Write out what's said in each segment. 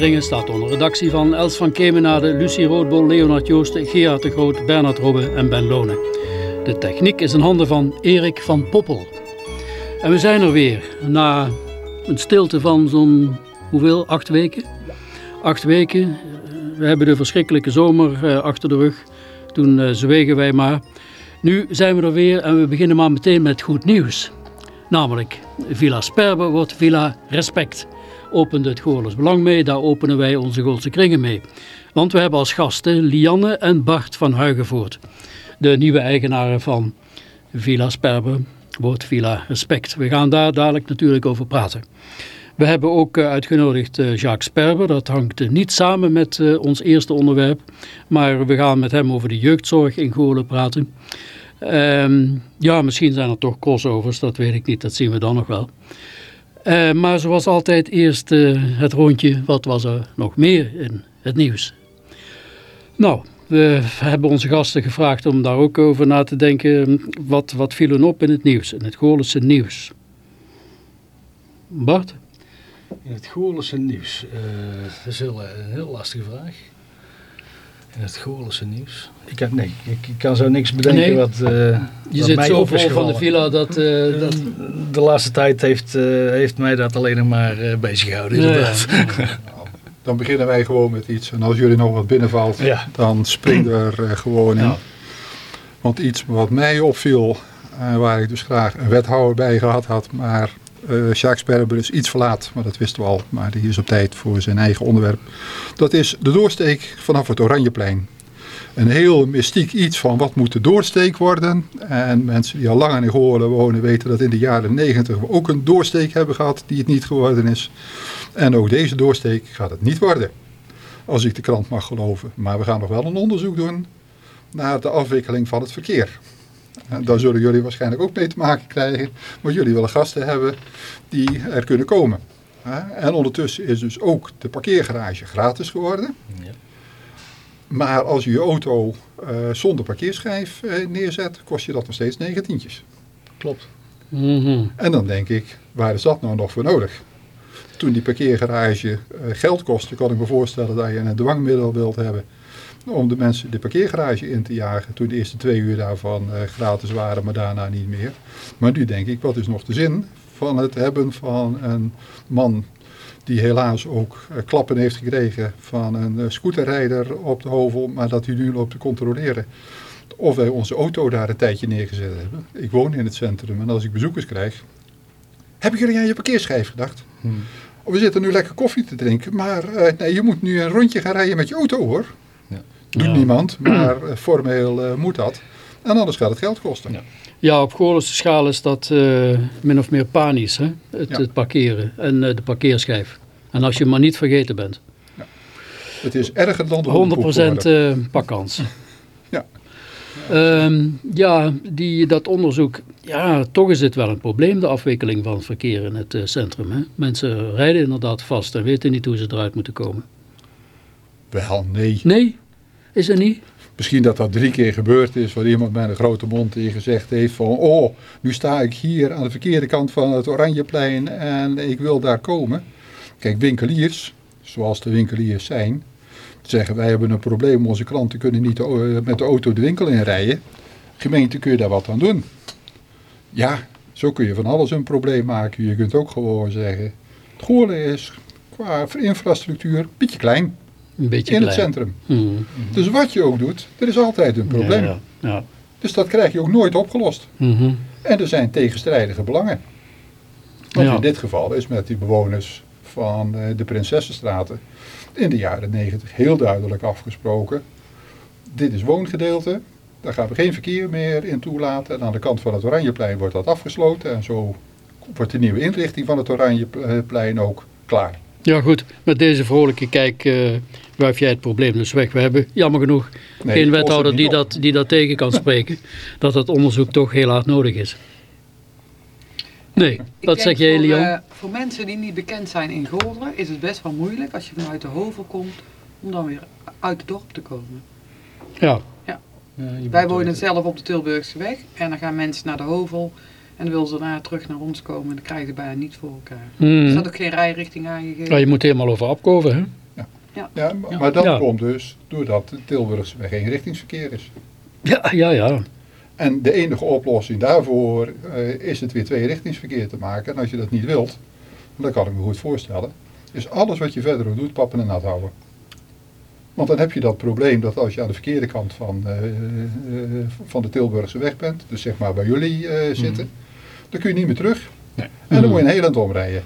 Kringen staat onder redactie van Els van Kemenade, Lucie Roodbol, Leonard Joosten, Gerard de Groot, Bernard Robbe en Ben Lonen. De techniek is in handen van Erik van Poppel. En we zijn er weer, na een stilte van zo'n, hoeveel, acht weken? Acht weken. We hebben de verschrikkelijke zomer eh, achter de rug. Toen uh, zwegen wij maar. Nu zijn we er weer en we beginnen maar meteen met goed nieuws. Namelijk, Villa Sperber wordt Villa Respect. Opende het Goorles Belang mee, daar openen wij onze Goolse Kringen mee. Want we hebben als gasten Lianne en Bart van Huigenvoort. De nieuwe eigenaren van Villa Sperber, wordt Villa Respect. We gaan daar dadelijk natuurlijk over praten. We hebben ook uh, uitgenodigd uh, Jacques Sperber. Dat hangt uh, niet samen met ons eerste onderwerp. Maar we gaan met hem over de jeugdzorg in Goorlen praten. Um, ja, misschien zijn er toch crossovers. Dat weet ik niet. Dat zien we dan nog wel. Maar zoals altijd eerst het rondje. Wat was er nog meer in het nieuws? Nou, we hebben onze gasten gevraagd om daar ook over na te denken. Wat, wat viel hun op in het nieuws, in het Goorlense nieuws? Bart? In het Goorlense nieuws? Uh, dat is heel, een heel lastige vraag. In het Goorlense nieuws? Ik, heb, nee, ik, ik kan zo niks bedenken nee, wat, uh, Je wat zit mij zo vol van de villa dat... Uh, dat... De laatste tijd heeft, heeft mij dat alleen nog maar uh, bezig gehouden, inderdaad. Ja, ja. Dan beginnen wij gewoon met iets. En als jullie nog wat binnenvalt, Ja. dan springen we er eh, gewoon in. Ja. Want iets wat mij opviel, eh, waar ik dus graag een wethouder bij gehad had, maar eh Jacques is iets verlaat, maar dat wisten we al. Maar die is op tijd voor zijn eigen onderwerp. Dat is de doorsteek vanaf het Oranjeplein. Een heel mystiek iets van wat moet de doorsteek worden. En mensen die al lang in Goorlen wonen weten dat in de jaren negentig we ook een doorsteek hebben gehad die het niet geworden is. En ook deze doorsteek gaat het niet worden. Als ik de krant mag geloven. Maar we gaan nog wel een onderzoek doen naar de afwikkeling van het verkeer. En daar zullen jullie waarschijnlijk ook mee te maken krijgen. Maar jullie willen gasten hebben die er kunnen komen. Hè? En ondertussen is dus ook de parkeergarage gratis geworden. Ja. Maar als je je auto eh, zonder parkeerschijf eh, neerzet, kost je dat nog steeds negentientjes. Klopt. Mhm. En dan denk ik, waar is dat nou nog voor nodig? Toen die parkeergarage eh, geld kostte, kan ik me voorstellen dat je een dwangmiddel wilt hebben om de mensen de parkeergarage in te jagen. Toen de eerste twee uur daarvan eh, gratis waren, maar daarna niet meer. Maar nu denk ik, wat is nog de zin van het hebben van een man die helaas ook eh, klappen heeft gekregen van een eh, scooterrijder op de hovel, maar dat hij nu loopt te controleren of wij onze auto daar een tijdje neergezet hebben. Ik woon in het centrum en als ik bezoekers krijg, hebben jullie aan je parkeerschijf gedacht? Hmm. We zitten nu lekker koffie te drinken, maar nee, je moet nu een rondje gaan rijden met je auto hoor. Doet Ja. niemand, maar eh, formeel eh, moet dat. En anders gaat het geld kosten. Ja. Ja, op Goorlense schaal is dat eh, min of meer panisch, hè? Het, Ja. het parkeren en de parkeerschijf. En als je maar niet vergeten bent. Het is erger dan de 100% hondenpoep geworden. eh pakkans. Ja. Ehm, ja, die, dat onderzoek, ja, toch is het wel een probleem, de afwikkeling van het verkeer in het centrum. Hè? Mensen rijden inderdaad vast en weten niet hoe ze eruit moeten komen. Wel, nee. Nee, is er niet? Misschien dat dat drie keer gebeurd is, waar iemand met een grote mond in gezegd heeft van, oh, nu sta ik hier aan de verkeerde kant van het Oranjeplein en ik wil daar komen. Kijk, winkeliers, zoals de winkeliers zijn, zeggen wij hebben een probleem, onze klanten kunnen niet eh, met de auto de winkel inrijden. Gemeente, kun je daar wat aan doen? Ja, zo kun je van alles een probleem maken. Je kunt ook gewoon zeggen, Goorlen is qua infrastructuur een beetje klein Een beetje in het centrum. Mhm. Dus wat je ook doet, er is altijd een probleem. Ja, ja. Dus dat krijg je ook nooit opgelost. Mhm. En er zijn tegenstrijdige belangen. Want in dit geval is met die bewoners van eh, de Prinsessenstraten in de jaren negentig heel duidelijk afgesproken. Dit is woongedeelte, daar gaan we geen verkeer meer in toelaten. En aan de kant van het Oranjeplein wordt dat afgesloten. En zo wordt de nieuwe inrichting van het Oranjeplein ook klaar. Ja goed, met deze vrolijke kijk eh wuif jij het probleem dus weg. We hebben jammer genoeg Nee, geen wethouder die op. dat, die dat tegen kan spreken. dat het onderzoek toch heel hard nodig is. Nee, Ik wat zeg jij voor, Lian? eh, voor mensen die niet bekend zijn in Golderen is het best wel moeilijk als je vanuit de Hovel komt om dan weer uit het dorp te komen. ja. Wij wonen zelf op de Tilburgse weg en dan gaan mensen naar de Hovel en dan willen ze daarna terug naar ons komen en dat krijgen ze bijna niet voor elkaar. Er Hmm. staat ook geen rijrichting aangegeven. Ja, je moet helemaal over Apkoven, hè? Ja, maar- maar dat Ja. komt dus doordat de Tilburgse weg geen richtingsverkeer is. Ja, ja, ja. En de enige oplossing daarvoor eh, is het weer tweerichtingsverkeer te maken. En als je dat niet wilt, dat kan ik me goed voorstellen, is alles wat je verder doet pappen en nat houden. Want dan heb je dat probleem dat als je aan de verkeerde kant van, eh, eh, van de Tilburgse weg bent, dus zeg maar bij jullie eh, zitten, dan kun je niet meer terug. Nee. En dan moet je een heel eind omrijden.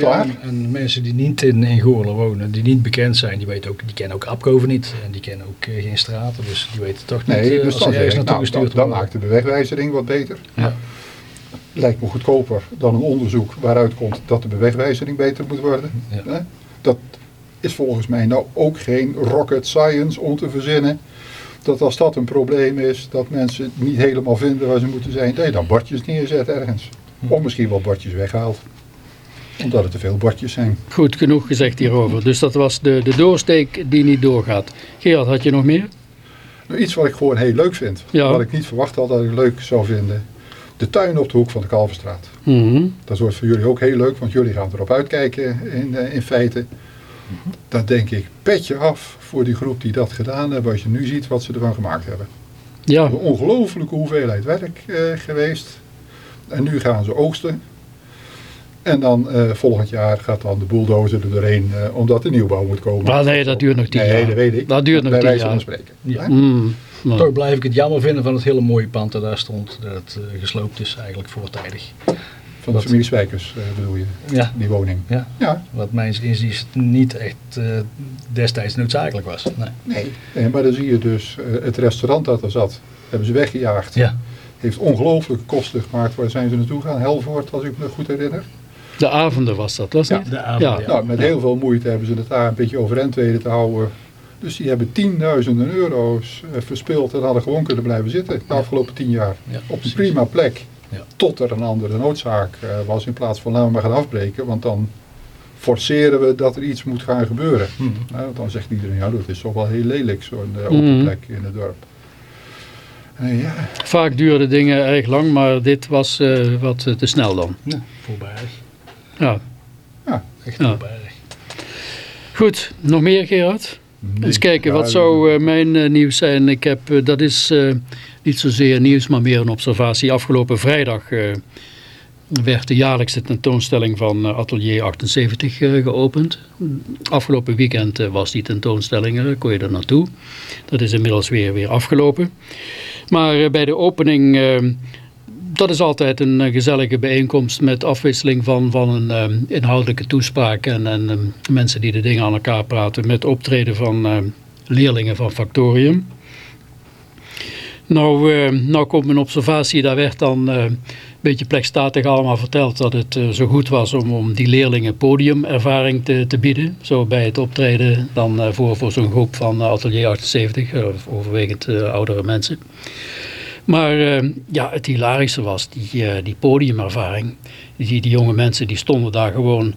Ja, en, en mensen die niet in, in Goorlen wonen, die niet bekend zijn, die, weten ook, die kennen ook Apkoven niet. En die kennen ook eh, geen straten, dus die weten toch niet Nee, dus als dan, ergens naartoe nou, dan, gestuurd dan worden. maakt de bewegwijzering wat beter. Ja. Lijkt me goedkoper dan een onderzoek waaruit komt dat de bewegwijzering beter moet worden. Ja. Dat is volgens mij nou ook geen rocket science om te verzinnen. Dat als dat een probleem is, dat mensen niet helemaal vinden waar ze moeten zijn, dat je dan bordjes neerzet ergens. Hm. Of misschien wel bordjes weghaalt. Omdat het te veel bordjes zijn. Goed genoeg gezegd hierover. Dus dat was de, de doorsteek die niet doorgaat. Gerard, had je nog meer? Nou, iets wat ik gewoon heel leuk vind. Ja. Wat ik niet verwacht had dat ik leuk zou vinden. De tuin op de hoek van de Kalverstraat. Mhm. Dat wordt voor jullie ook heel leuk, want jullie gaan erop uitkijken in, eh, in feite. Dan denk ik, petje af voor die groep die dat gedaan hebben, als je nu ziet wat ze ervan gemaakt hebben. Ja, Een ongelofelijke hoeveelheid werk eh, geweest. En nu gaan ze oogsten. En dan eh, volgend jaar gaat dan de bulldozer er doorheen, eh, omdat de nieuwbouw moet komen. Maar nee, dat duurt nog tien nee, jaar. dat weet ik. Dat duurt nog Bij tien wijze jaar. van spreken. Ja. Mm, maar- Toch blijf ik het jammer vinden van het hele mooie pand dat daar stond, dat het eh, gesloopt is eigenlijk voortijdig. Van de familie Spijkers eh, bedoel je, Ja, die woning. ja. Ja, wat mijns inziens niet echt eh, destijds noodzakelijk was. Nee. nee. Maar dan zie je dus eh, het restaurant dat er zat, hebben ze weggejaagd. Ja, Heeft ongelooflijke kosten gemaakt. Waar zijn ze naartoe gegaan? Helvoort, als ik me goed herinner. De avonden was dat, was Ja, niet? de avond. Ja. Ja. Nou, met heel veel moeite hebben ze het daar een beetje overeind weten te houden. Dus die hebben tienduizenden euro's eh, verspild en hadden gewoon kunnen blijven zitten de afgelopen tien jaar. Ja, Op een prima plek. Ja. Tot er een andere noodzaak eh, was in plaats van laten we maar gaan afbreken. Want dan forceren we dat er iets moet gaan gebeuren. Hm. Nou, want dan zegt iedereen, ja dat is toch wel heel lelijk zo'n eh, open plek in het dorp. Ja, Vaak duurden dingen erg lang, maar dit was eh, wat te snel dan. Ja, voorbarig. Ja. Echt Ja. voorbarig. Goed, nog meer Gerard? nee, Eens kijken, ja, wat zou eh, mijn eh, nieuws zijn? Ik heb, eh, dat is eh, niet zozeer nieuws, maar meer een observatie. Afgelopen vrijdag eh, werd de jaarlijkse tentoonstelling van Atelier 78 eh, geopend. Afgelopen weekend was die tentoonstelling, er, kon je er naartoe. Dat is inmiddels weer, weer afgelopen. Maar bij de opening, dat is altijd een eh, gezellige bijeenkomst met afwisseling van, van een eh, inhoudelijke toespraak en, en eh, mensen die de dingen aan elkaar praten met optreden van eh, leerlingen van Factorium. Nou, nou komt mijn observatie, daar werd dan eh, een beetje plekstatig allemaal verteld dat het eh, zo goed was om, om die leerlingen podiumervaring te, te bieden. Zo bij het optreden dan voor, voor zo'n groep van Atelier 78, eh, overwegend oudere mensen. Maar eh, ja, het hilarische was die, eh, die podiumervaring. Die, die jonge mensen die stonden daar gewoon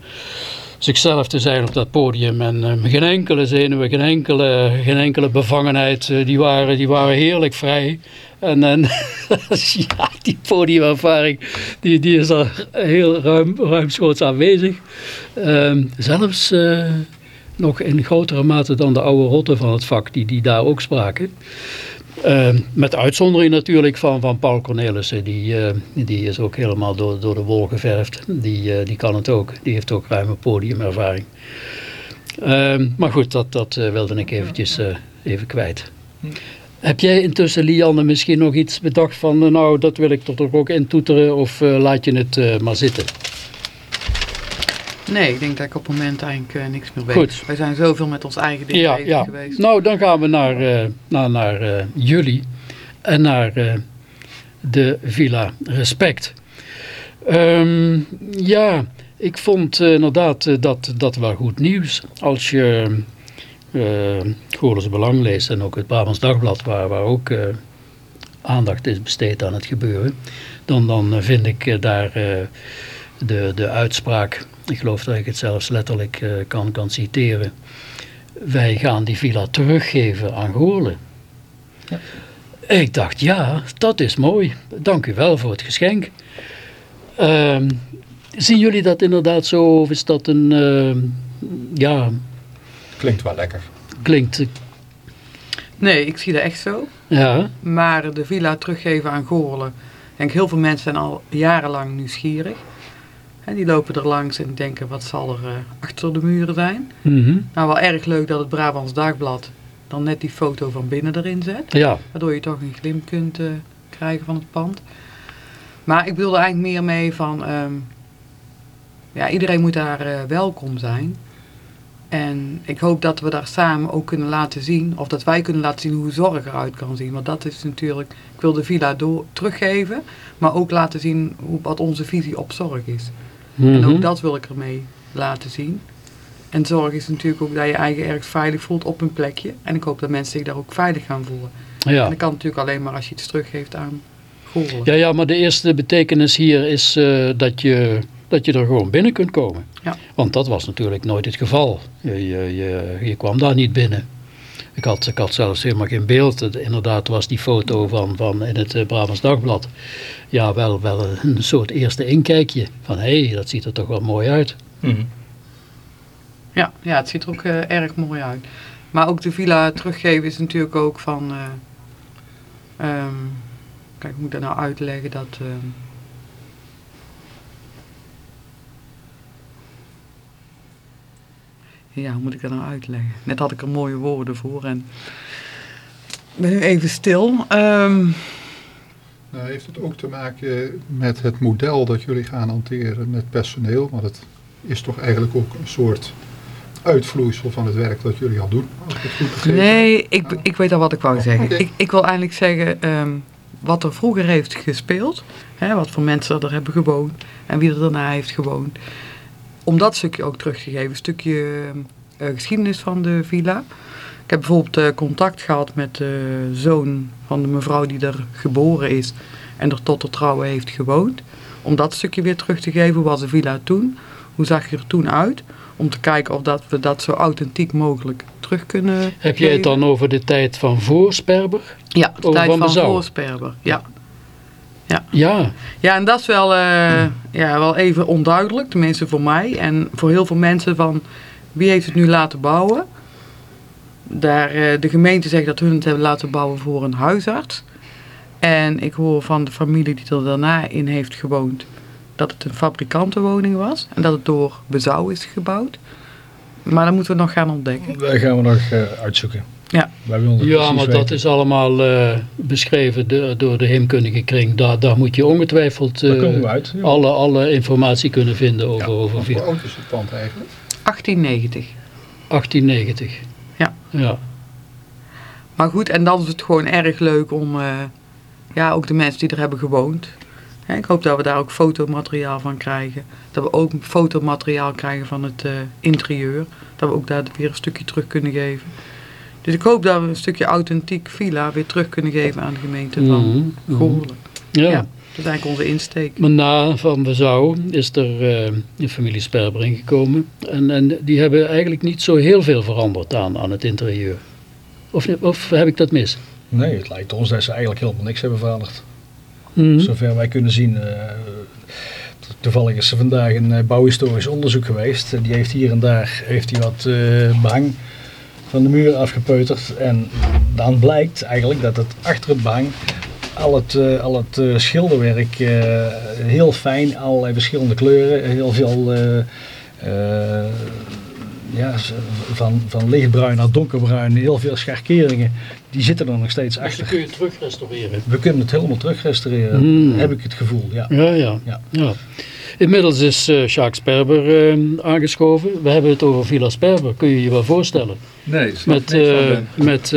zichzelf te zijn op dat podium. En eh, geen enkele zenuwen, geen enkele, geen enkele bevangenheid. Die, waren, die waren heerlijk vrij. En, en ja, die podiumervaring die, die is al heel ruim, ruimschoots aanwezig. Ehm, zelfs nog in grotere mate dan de oude rotten van het vak die, die daar ook spraken. Uh, met uitzondering natuurlijk van, van Paul Cornelissen. Die, uh, die is ook helemaal door, door de wol geverfd. Die, uh, die kan het ook. Die heeft ook ruime podiumervaring. Ehm, maar goed, dat, dat eh, wilde ik eventjes even kwijt. Heb jij intussen, Lianne, misschien nog iets bedacht van... nou, dat wil ik toch ook intoeteren of laat je het maar zitten? Nee, ik denk dat ik op het moment eigenlijk uh, niks meer weet. Goed. Wij zijn zoveel met ons eigen ding ja, bezig ja. geweest. Nou, dan gaan we naar, uh, naar, naar uh, jullie en naar de Villa Respect. Um, ja, ik vond inderdaad dat, dat wel goed nieuws. Als je uh, Goorles Belang leest en ook het Brabants Dagblad, waar, waar ook aandacht is besteed aan het gebeuren, dan, dan eh, vind ik eh, daar eh, de, de uitspraak, ik geloof dat ik het zelfs letterlijk eh, kan, kan citeren. Wij gaan die villa teruggeven aan Goorlen. Ja. Ik dacht, ja, dat is mooi. Dank u wel voor het geschenk. Ehm, zien jullie dat inderdaad zo? Of is dat een, ehm, ja, Klinkt wel lekker. klinkt, Nee, ik zie dat echt zo. ja, Maar de villa teruggeven aan Goorlen. Ik denk heel veel mensen zijn al jarenlang nieuwsgierig. En die lopen er langs en denken wat zal er eh, achter de muren zijn. mhm, Nou wel erg leuk dat het Brabants Dagblad dan net die foto van binnen erin zet. ja, Waardoor je toch een glimp kunt eh, krijgen van het pand. Maar ik wilde eigenlijk meer mee van... ehm, ja, iedereen moet daar eh, welkom zijn. En ik hoop dat we daar samen ook kunnen laten zien... of dat wij kunnen laten zien hoe zorg eruit kan zien. Want dat is natuurlijk... Ik wil de villa door, teruggeven... maar ook laten zien hoe, wat onze visie op zorg is. En mhm, ook dat wil ik ermee laten zien. En zorg is natuurlijk ook dat je eigen ergens veilig voelt op een plekje. En ik hoop dat mensen zich daar ook veilig gaan voelen. ja. En dat kan natuurlijk alleen maar als je iets teruggeeft aan Goorlen. Ja, ja, maar de eerste betekenis hier is eh, dat, je, dat je er gewoon binnen kunt komen. Ja. Want dat was natuurlijk nooit het geval. Je, je, je, je kwam daar niet binnen. Ik had, ik had zelfs helemaal geen beeld. Inderdaad was die foto van, van in het eh, Brabants Dagblad. Ja, wel, wel een soort eerste inkijkje. Van hé, hey, dat ziet er toch wel mooi uit. Mhm. Ja, ja, het ziet er ook eh, erg mooi uit. Maar ook de villa teruggeven is natuurlijk ook van... eh, ehm, kijk, hoe moet ik dat nou uitleggen? Dat... ehm, ja, hoe moet ik dat nou uitleggen? Net had ik er mooie woorden voor en... Ik ben nu even stil. Ehm, Nou, heeft het ook te maken met het model dat jullie gaan hanteren met personeel? Want het is toch eigenlijk ook een soort uitvloeisel van het werk dat jullie al doen? Als ik het goed begrepen heb. Nee, ik, ik weet al wat ik wou zeggen. Oké. Ik, ik wil eigenlijk zeggen ehm, wat er vroeger heeft gespeeld. Hè, wat voor mensen er hebben gewoond en wie er daarna heeft gewoond. Om dat stukje ook terug te geven. Een stukje eh, geschiedenis van de villa. Ik heb bijvoorbeeld eh, contact gehad met de zoon van de mevrouw die er geboren is. En er tot de trouwen heeft gewoond. Om dat stukje weer terug te geven. Hoe was de villa toen? Hoe zag je er toen uit? Om te kijken of dat we dat zo authentiek mogelijk terug kunnen Heb jij het geven. dan over de tijd van voor Sperber? Ja, de over tijd Van voorsperber. Ja. Ja, ja, en dat is wel, eh, ja, wel even onduidelijk, tenminste voor mij. En voor heel veel mensen van wie heeft het nu laten bouwen. Daar, eh, de gemeente zegt dat hun het hebben laten bouwen voor een huisarts. En ik hoor van de familie die er daarna in heeft gewoond dat het een fabrikantenwoning was. En dat het door Bezouw is gebouwd. Maar dat moeten we nog gaan ontdekken. Dat gaan we nog eh, uitzoeken. Ja. Ja maar dat weten. is allemaal eh, beschreven de- door de heemkundige kring. Daar, daar moet je ongetwijfeld eh, komen we uit. ja. alle, alle informatie kunnen vinden over, over Hoe oud is het pand eigenlijk? 1890. 1890. Ja. Ja. Maar goed, en dan is het gewoon erg leuk om, eh, ja, ook de mensen die er hebben gewoond. Hè, ik hoop dat we daar ook fotomateriaal van krijgen. Dat we ook fotomateriaal krijgen van het eh, interieur. Dat we ook daar weer een stukje terug kunnen geven. Dus ik hoop dat we een stukje authentiek villa weer terug kunnen geven aan de gemeente van. Goorlen. Ja. Ja. Dat is eigenlijk onze insteek. Maar na Van Bezouw is er eh een familie Sperber ingekomen. En, en die hebben eigenlijk niet zo heel veel veranderd aan, aan het interieur. Of, of heb ik dat mis? Nee, het lijkt ons dat ze eigenlijk helemaal niks hebben veranderd. Mhm. Zover wij kunnen zien. eh, toevallig is er vandaag een eh, bouwhistorisch onderzoek geweest. Die heeft hier en daar heeft hij wat eh, behang van de muur afgepeuterd. En dan blijkt eigenlijk dat het achter het behang al het, eh, al het eh, schilderwerk eh, heel fijn, allerlei verschillende kleuren, heel veel eh, eh, ja, van, van lichtbruin naar donkerbruin, heel veel scharkeringen, die zitten er nog steeds Dus achter. kun je terug restaureren. We kunnen het helemaal terug restaureren, Hmm. heb ik het gevoel. Ja. Ja, ja. Ja. ja. Inmiddels is eh Jacques Sperber eh, aangeschoven. We hebben het over Villa Sperber, kun je je wel voorstellen. Nee, Met, Ben. met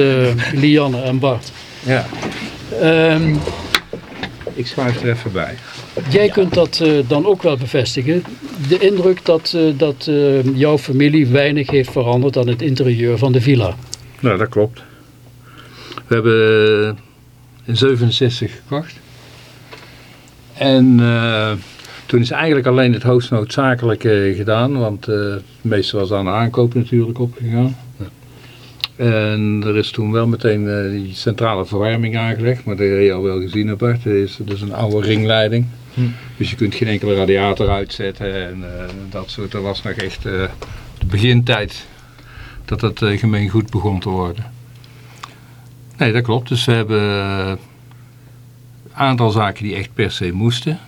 Lianne en Bart. Ja, Ehm, ik schrijf er even bij. Jij kunt dat dan ook wel bevestigen. De indruk dat, dat jouw familie weinig heeft veranderd aan het interieur van de villa. Nou, dat klopt. We hebben in 67 gekocht. En eh, toen is eigenlijk alleen het hoogst noodzakelijke gedaan, want eh, het meeste was aan de aankoop natuurlijk opgegaan. En er is toen wel meteen eh, die centrale verwarming aangelegd, maar dat heb je al wel gezien apart. Dat is, dat is een oude ringleiding. Hm. Dus je kunt geen enkele radiator uitzetten en eh, dat soort. Dat was nog echt de begintijd dat het uh, gemeengoed begon te worden. Nee, dat klopt. Dus we hebben een aantal zaken die echt per se moesten.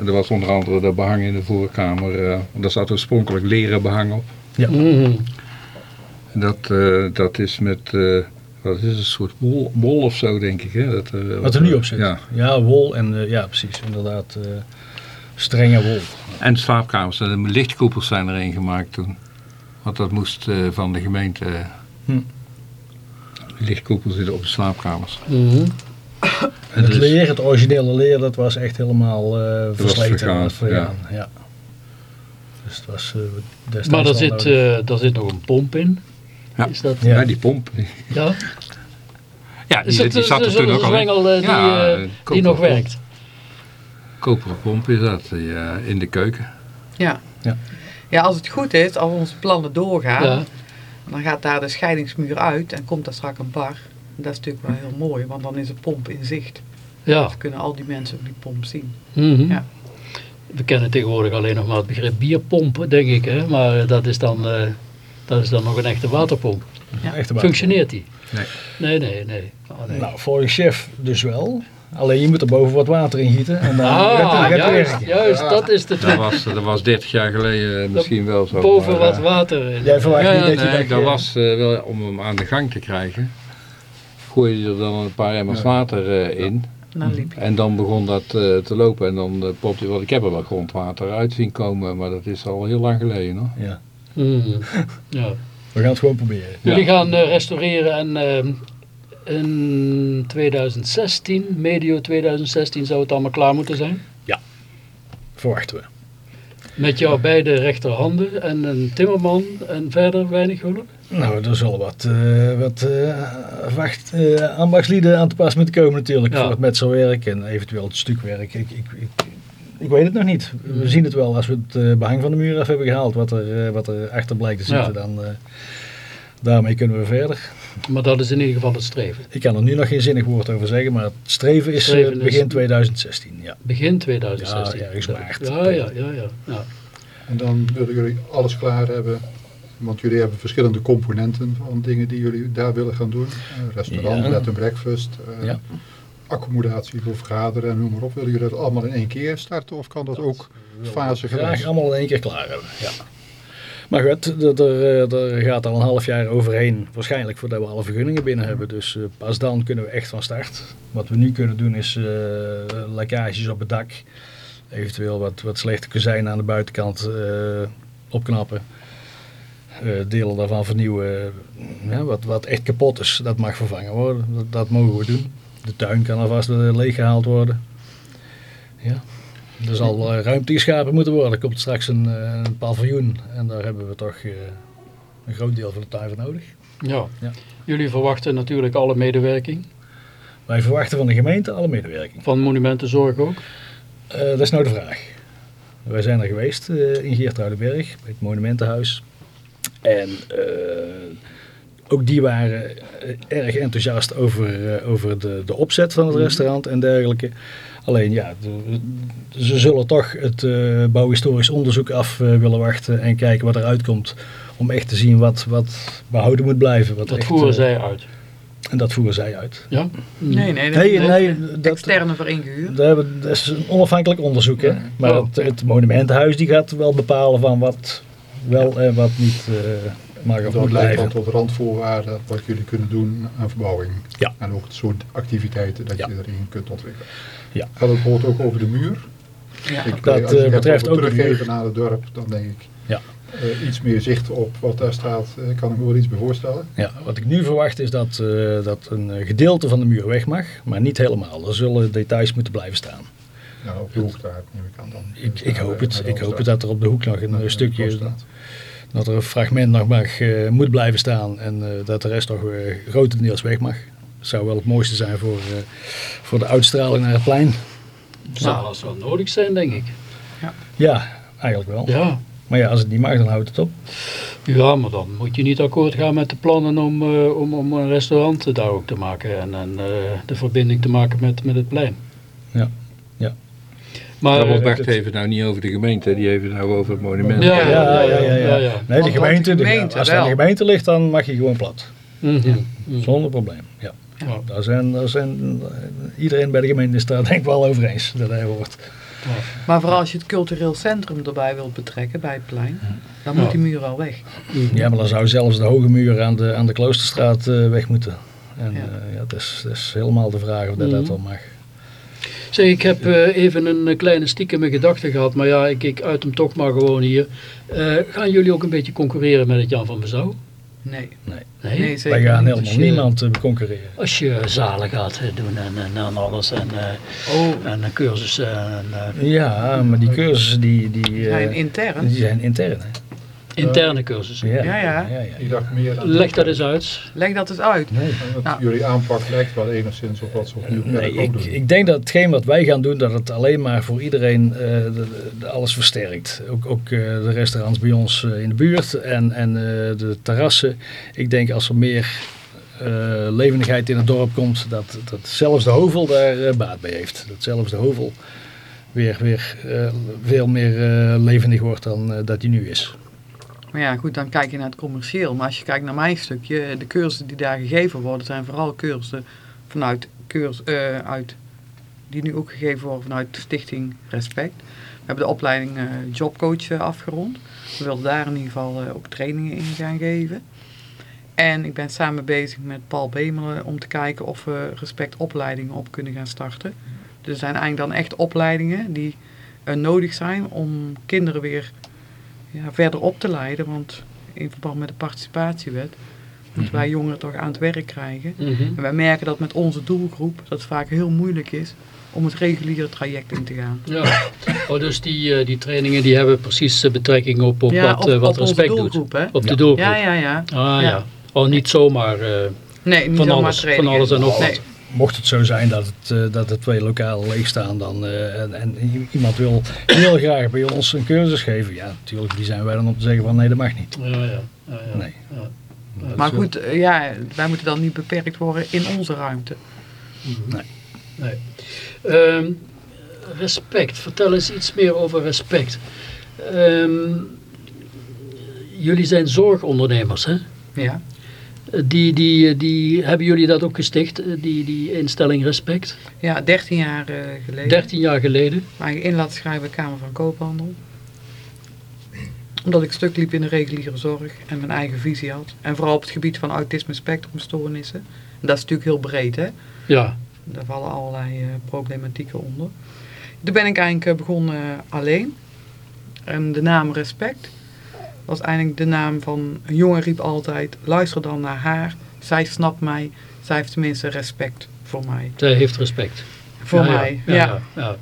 En er was onder andere de behang in de voorkamer. eh, want daar zat oorspronkelijk leren behang op. Mhm. En dat, eh, dat is met, eh, wat is het, een soort wol, wol of zo denk ik. Hè? Dat, eh, Wat er nu op zit. Ja. Ja, wol en eh, ja, precies, inderdaad. eh, strenge wol. En slaapkamers, en de lichtkoepels zijn erin gemaakt toen. Want dat moest eh, van de gemeente. Hm. Lichtkoepels zitten op de slaapkamers. Mhm. En het dus- leer, het originele leer, dat was echt helemaal eh was versleten. vergaan, en vergaan, ja. Dus het was eh, destijds Maar daar zit, eh, daar zit nog een pomp in. Ja. Is dat? Ja. Ja, die pomp. Ja. Ja, Is die, het, die zat er toen ook al in. die, Ja, eh, die koperen nog pomp. werkt? Koperen pomp is dat, die, in de keuken. Ja. Ja. ja, als het goed is, als onze plannen doorgaan, Ja. dan gaat daar de scheidingsmuur uit en komt daar straks een bar. Dat is natuurlijk wel heel mooi, want dan is de pomp in zicht. Ja. Dan kunnen al die mensen ook die pomp zien. Mhm. Ja. We kennen tegenwoordig alleen nog maar het begrip bierpompen, denk ik. Hè? Maar dat is, dan, eh, dat is dan nog een echte waterpomp. Ja. Echte baan. Functioneert die? Nee. Nee, nee, nee. Oh, nee. Nou, volgens chef dus wel. Alleen je moet er boven wat water in gieten en dan gaat het- ah, gaat juist, werken. juist, dat is de Dat truc. was, dat was 30 jaar geleden eh, misschien wel zo. Boven maar, wat eh, water in. Jij verwacht Ja, niet ja, dat je Nee, dat dat je- was eh, wel om hem aan de gang te krijgen. Gooi je er dan een paar emmers Ja. water eh, in. En dan. En begon dat eh, te lopen. En dan uh, popte Want ik heb er wel grondwater uit zien komen. Maar dat is al heel lang geleden hoor. Ja, Mhm. Ja. we gaan het gewoon proberen. Jullie gaan eh, restaureren en ehm, in 2016, medio 2016 zou het allemaal klaar moeten zijn. Verwachten we. Met jouw beide rechterhanden en een timmerman en verder weinig hulp. Nou, er zullen wat, eh, wat eh, wacht, eh, ambachtslieden aan te pas moeten komen natuurlijk Ja. voor het metselwerk en eventueel het stukwerk. Ik, ik, ik, ik weet het nog niet. We zien het wel als we het eh, behang van de muur af hebben gehaald, wat er, wat er achter blijkt te Ja. zitten. Dan, daarmee kunnen we verder. Maar dat is in ieder geval het streven. Ik kan er nu nog geen zinnig woord over zeggen, maar het streven is eh, Streven is- begin 2016. Ja. Begin 2016. Ja, ergens maart. Ja, ja, ja. ja, ja. En dan willen jullie alles klaar hebben. Want jullie hebben verschillende componenten van dingen die jullie daar willen gaan doen. Eh, restaurant, Ja. bed and breakfast, eh, Ja. accommodatie voor vergaderen en noem maar op. Willen jullie dat allemaal in één keer starten of kan dat ook fase Graag allemaal in één keer klaar hebben. Ja. Maar goed, er, er, gaat al een half jaar overheen, waarschijnlijk voordat we alle vergunningen binnen hebben. Dus eh, pas dan kunnen we echt van start. Wat we nu kunnen doen is eh lekkages op het dak, eventueel wat, wat slechte kozijnen aan de buitenkant eh, opknappen. Eh, delen daarvan vernieuwen. Ja, wat, wat echt kapot is, dat mag vervangen worden. Dat, mogen we doen. De tuin kan alvast leeggehaald worden. Ja. Er zal eh, ruimte geschapen moeten worden. Er komt straks een, eh, een paviljoen en daar hebben we toch eh, een groot deel van de tuin voor nodig. ja. Ja. Jullie verwachten natuurlijk alle medewerking. Wij verwachten van de gemeente alle medewerking. Van Monumentenzorg ook. Dat is nou de vraag. Wij zijn er geweest eh, in Geertruidenberg, bij het Monumentenhuis. En ook die waren erg enthousiast over, over de, de opzet van het restaurant en dergelijke. Alleen ja, de- ze zullen toch het eh, bouwhistorisch onderzoek af eh, willen wachten en kijken wat eruit komt. Om echt te zien wat, wat behouden moet blijven. Wat Dat echt, voeren eh, zij uit. En dat voeren zij uit. Ja? Nee, nee, Nee, dat nee, dat, externe voor ingehuurd. dat, hebben- dat is een onafhankelijk onderzoek. Hè? Maar Oh. het, het monumentenhuis die gaat wel bepalen van wat wel en wat niet eh, mag of Dat moet leidt dan blijven. tot randvoorwaarden wat jullie kunnen doen aan verbouwing. Ja. En ook het soort activiteiten dat Ja. je erin kunt ontwikkelen. Ja. Het bijvoorbeeld ook over de muur? Ja. Ik, Dat, eh, als je eh, het betreft ook de muur. teruggeven naar het dorp, dan denk ik Ja. eh, iets meer zicht op wat daar staat, eh, kan ik me wel iets bij voorstellen. Ja, wat ik nu verwacht is dat, eh, dat een eh, gedeelte van de muur weg mag, maar niet helemaal. Er zullen details moeten blijven staan. Ja, op de hoek daar neem ik aan dan. Ik, ik hoop het. Ik hoop het dat er op de hoek nog een eh, stukje, Hoogstraat. dat er een fragment nog mag, eh, moet blijven staan en eh, dat de rest nog eh, grotendeels weg mag. Zou wel het mooiste zijn voor, eh, voor de uitstraling naar het plein. zou als wel nodig zijn, denk ik. Ja, eigenlijk wel. Ja. Maar ja, als het niet mag, dan houdt het op. Ja, maar dan moet je niet akkoord gaan met de plannen om, eh, om, om een restaurant daar ook te maken en, en eh, de verbinding te maken met, met het plein. Ja, ja. Maar, het- heeft het nou niet over de gemeente, die heeft het nou over het monument. Ja, Ja, ja, ja. ja, ja. Nee, de gemeente, de gemeente als het aan de gemeente ligt, dan mag je gewoon plat. mhm, mhm. Zonder probleem. Ja. Ja. Daar zijn, daar zijn, eh, iedereen bij de gemeente is daar denk ik wel over eens dat hij hoort. Maar vooral als je het cultureel centrum erbij wilt betrekken bij het plein, dan moet die muur al weg. Ja, maar dan zou zelfs de hoge muur aan de, aan de Kloosterstraat eh, weg moeten. En Ja. ja. ja, het, is, het is helemaal de vraag of dat, dat Mhm. wel mag. Zeg, ik heb eh, even een eh, kleine stiekeme gedachte gehad, maar ja, ik, ik uit hem toch maar gewoon hier. Eh, gaan jullie ook een beetje concurreren met het Jan van Bezouw? Nee, Nee. Nee? nee zeker Wij gaan niet. helemaal Als je- niemand eh, concurreren. Als je zalen gaat eh, doen en, en, en alles en, eh, Oh, en eh, cursussen en eh, Ja, maar die cursussen die, die, die eh, zijn intern. die zijn intern. Hè? Interne cursussen. Ja, Ja, ja. ja, Ik dacht meer Leg dat eens uit. Leg dat eens uit. Nee. Nou. jullie aanpak lijkt wel enigszins op wat ze opnieuw Nee, ook ik, doen. ik denk dat hetgeen wat wij gaan doen, dat het alleen maar voor iedereen eh, de- de- alles versterkt. Ook, ook eh, de restaurants bij ons eh, in de buurt en, en eh, de terrassen. Ik denk als er meer eh, levendigheid in het dorp komt, dat, dat zelfs de hovel daar baat bij heeft. Dat zelfs de hovel weer, weer eh, veel meer eh, levendig wordt dan eh, dat die nu is. Maar ja, goed, dan kijk je naar het commercieel. Maar als je kijkt naar mijn stukje, de cursussen die daar gegeven worden, zijn vooral cursussen vanuit curs, eh, uit, die nu ook gegeven worden vanuit Stichting Respect. We hebben de opleiding eh, jobcoach eh, afgerond. We willen daar in ieder geval eh, ook trainingen in gaan geven. En ik ben samen bezig met Paul Bemelen om te kijken of we respectopleidingen op kunnen gaan starten. Dus er zijn eigenlijk dan echt opleidingen die nodig zijn om kinderen weer ja, verder op te leiden. Want in verband met de participatiewet moeten wij jongeren toch aan het werk krijgen. En wij merken dat met onze doelgroep dat het vaak heel moeilijk is om het reguliere traject in te gaan. Ja, oh, dus die, eh, die trainingen die hebben precies eh, betrekking op, op ja, wat, eh, op, wat op onze respect doet. hè? Op de Ja. doelgroep. Ja, ja, ja. Ah ja. Ja. Oh, niet zomaar. eh, Nee, niet Van zomaar alles, van alles en nog nee. wat. Mocht het zo zijn dat, het, eh, dat er twee lokalen leeg staan dan, eh, en, en iemand wil heel graag bij ons een cursus geven, ja, natuurlijk, die zijn wij dan om te zeggen van nee, dat mag niet. ja, ja, ja, ja. Nee. Maar wel- goed, eh, ja, wij moeten dan niet beperkt worden in onze ruimte. Nee. Ehm, respect, vertel eens iets meer over respect. Ehm, jullie zijn zorgondernemers, hè? Ja. Die, die, die, hebben jullie dat ook gesticht, eh, die, die instelling Respect? Ja, 13 jaar eh, geleden. 13 jaar geleden. Maar ik in laten schrijven bij Kamer van Koophandel. Omdat ik stuk liep in de reguliere zorg en mijn eigen visie had. En vooral op het gebied van autisme spectrumstoornissen. En dat is natuurlijk heel breed, hè. Ja. Daar vallen allerlei eh, problematieken onder. Toen ben ik eigenlijk eh, begonnen eh, alleen. En de naam Respect was eigenlijk de naam van... Een jongen riep altijd, luister dan naar haar. Zij snapt mij. Zij heeft tenminste respect voor mij. Zij heeft respect. Voor Ja, mij, Ja, ja. ja, ja.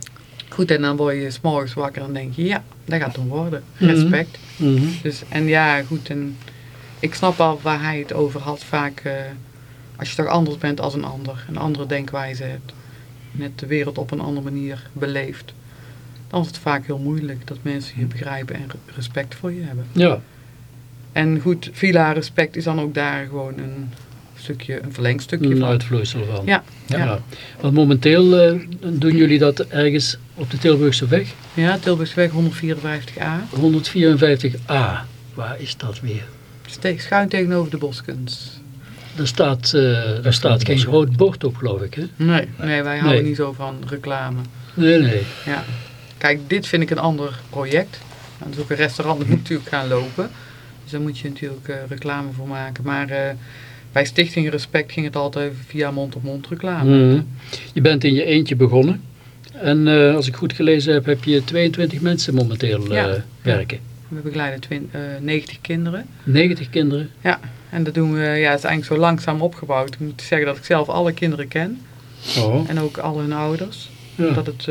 Goed, en dan word je s'morgens wakker en denk je... Ja, dat gaat hem worden. Mhm. Respect. Mhm. Dus, en ja, goed. En ik snap wel waar hij het over had. Vaak eh, als je toch anders bent als een ander. Een andere denkwijze hebt. Net de wereld op een andere manier beleeft. Dan is het vaak heel moeilijk dat mensen je begrijpen en re- respect voor je hebben. Ja. En goed, Villa Respect is dan ook daar gewoon een stukje, een verlengstukje Een van. uitvloeisel van. Ja, Ja. ja. Want momenteel eh, doen jullie dat ergens op de Tilburgse weg, Ja, Tilburgsweg 154a. 154a. Waar is dat weer? Schuin tegenover de Boskunst. Er staat, eh, er staat geen groot bord op, geloof ik. Hè? Nee, nee wij houden Nee. niet zo van reclame. Nee, nee. Ja. Kijk, dit vind ik een ander project. Nou, dat is ook een restaurant, dat moet natuurlijk gaan lopen. Dus daar moet je natuurlijk eh, reclame voor maken. Maar eh, bij Stichting Respect ging het altijd via mond-op-mond reclame. Mhm. Je bent in je eentje begonnen. En eh, als ik goed gelezen heb, heb je 22 mensen momenteel Ja. werken. We begeleiden twin- eh, 90 kinderen. 90 kinderen. En dat doen we, ja, het is eigenlijk zo langzaam opgebouwd. Ik moet zeggen dat ik zelf alle kinderen ken. Oh. En ook al hun ouders. Ja. Dat het,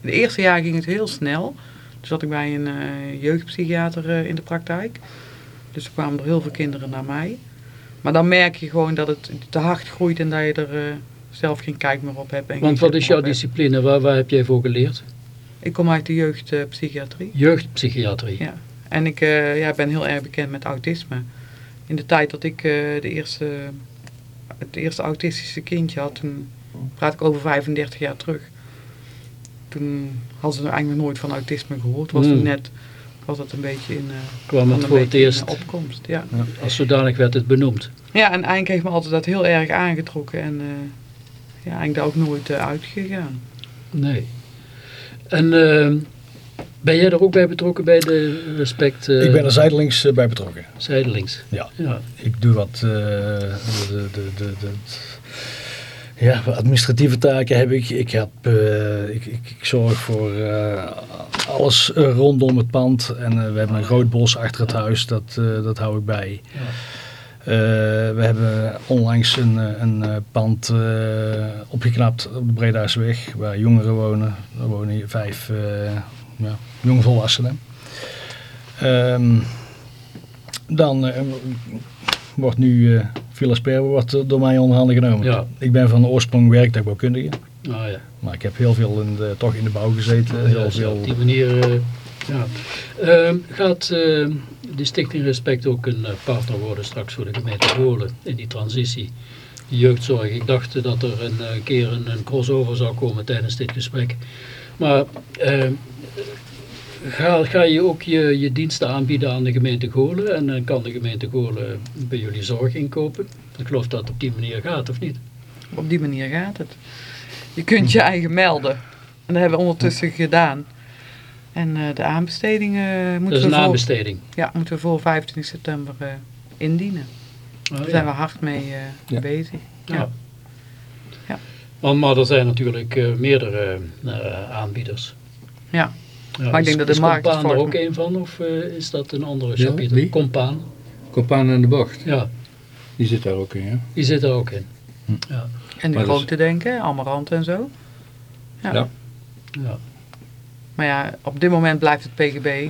het eerste jaar ging het heel snel. Toen zat ik bij een eh, jeugdpsychiater eh, in de praktijk. Dus er kwamen er heel veel kinderen naar mij. Maar dan merk je gewoon dat het te hard groeit en dat je er eh, zelf geen kijk meer op heb. En Want wat is jouw discipline? Waar, waar heb jij voor geleerd? Ik kom uit de jeugdpsychiatrie. Jeugdpsychiatrie. Ja. En ik ja, ben heel erg bekend met autisme. In de tijd dat ik de eerste, het eerste autistische kindje had, toen praat ik over 35 jaar terug. Toen hadden ze er eigenlijk nooit van autisme gehoord. Was toen net was het een beetje in, eh, Kwam kwam het een voor het in, eerst. eh, opkomst. Ja. Als zodanig werd het benoemd. ja, en eigenlijk heeft me altijd dat heel erg aangetrokken. En eh, ja, eigenlijk daar ook nooit uh, uitgegaan. Nee. En uh, ben jij er ook bij betrokken bij de respect? Uh, ik ben er zijdelings uh, bij betrokken. Zijdelings? Ja. ja. Ik doe wat, uh, de, de, de, de, de, ja, administratieve taken heb ik. Ik, heb, ik, ik, ik, zorg voor alles rondom het pand. En we hebben een groot bos achter het huis, dat, dat hou ik bij. We hebben onlangs een, een pand opgeknapt op de Bredaarsweg, waar jongeren wonen. Er wonen hier vijf ja, jongvolwassenen. Um, dan wordt nu Villa Sperber wordt door mij onder handen genomen. Ja. Ik ben van oorsprong werktuigbouwkundige. Oh, ja. Maar ik heb heel veel in de, toch in de bouw gezeten. Oh, heel ja, veel... Op die manier ja. Uh, gaat uh, de Stichting Respect ook een uh, partner worden straks voor de gemeente Goorlen in die transitie? Jeugdzorg. Ik dacht dat er een uh, keer een, een, crossover zou komen tijdens dit gesprek. Maar ga, ga je ook je, je diensten aanbieden aan de gemeente Goorlen en kan de gemeente Goorlen bij jullie zorg inkopen? Ik geloof dat het op die manier gaat, of niet? Op die manier gaat het. Je kunt je eigen melden. En dat hebben we ondertussen gedaan. En uh, de aanbestedingen moeten Dat is we een voor, aanbesteding? Ja, moeten we voor 25 september uh, indienen. Oh, Daar ja. zijn we hard mee uh, ja. bezig. Ja. Ja. ja. Want, maar er zijn natuurlijk meerdere aanbieders. Ja. Ja, maar ik denk dat de is markt... Compaan er ook een van of is dat een andere chapitre? wie? Compaan. Compaan en de Bocht. Ja. Die zit daar ook in, ja. Die zit er ook in. Hm. Ja. En de Maar grote dus- denken, Amarant en zo. Ja. Ja. ja. Maar ja, op dit moment blijft het PGB,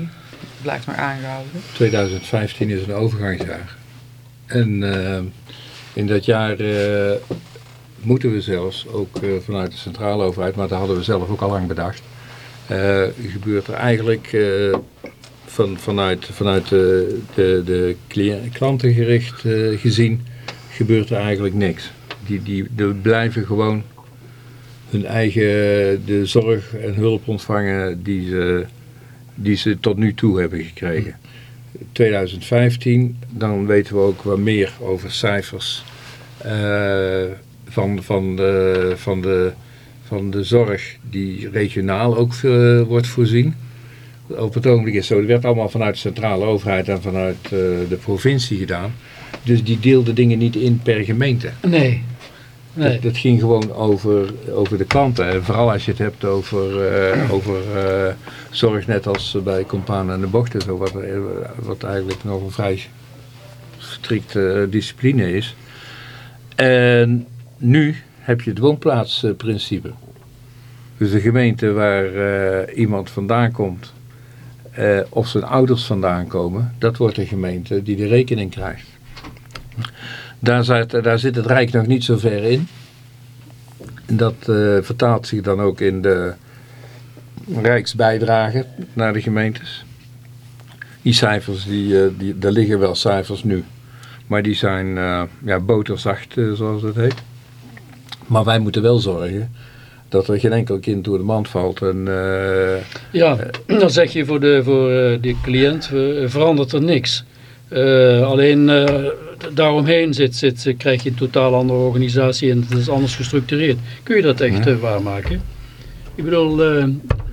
blijft maar aangehouden. 2015 is een overgangsjaar. En uh, in dat jaar uh, moeten we zelfs, ook uh, vanuit de centrale overheid, maar dat hadden we zelf ook al lang bedacht, uh, gebeurt er eigenlijk van, vanuit, vanuit de, de, de klantengericht gezien, gebeurt er eigenlijk niks. Die, die, die blijven gewoon hun eigen de zorg en hulp ontvangen die ze, die ze tot nu toe hebben gekregen. 2015, dan weten we ook wat meer over cijfers uh, van, van, de, van, de, van de zorg die regionaal ook uh, wordt voorzien. Op het ogenblik is het zo, het werd allemaal vanuit de centrale overheid en vanuit uh, de provincie gedaan. Dus die deelde dingen niet in per gemeente. Nee. Nee. Dat, dat, ging gewoon over, over de klanten. En vooral als je het hebt over, uh, over zorg net als bij Compaan en de Bochten. Zo, wat, wat eigenlijk nog een vrij strikte discipline is. En nu heb je het woonplaatsprincipe. Dus de gemeente waar iemand vandaan komt. of zijn ouders vandaan komen. Dat wordt de gemeente die de rekening krijgt. Daar zit, daar zit het Rijk nog niet zo ver in. Dat uh, vertaalt zich dan ook in de rijksbijdrage naar de gemeentes. Die cijfers, die, die, daar liggen wel cijfers nu. Maar die zijn ja, boterzacht, zoals het heet. Maar wij moeten wel zorgen dat er geen enkel kind door de mand valt. En, ja, dan zeg je voor de, voor de cliënt, verandert er niks. Uh, alleen daaromheen zit, zit, krijg je een totaal andere organisatie en het is anders gestructureerd. Kun je dat echt waarmaken? Ik bedoel,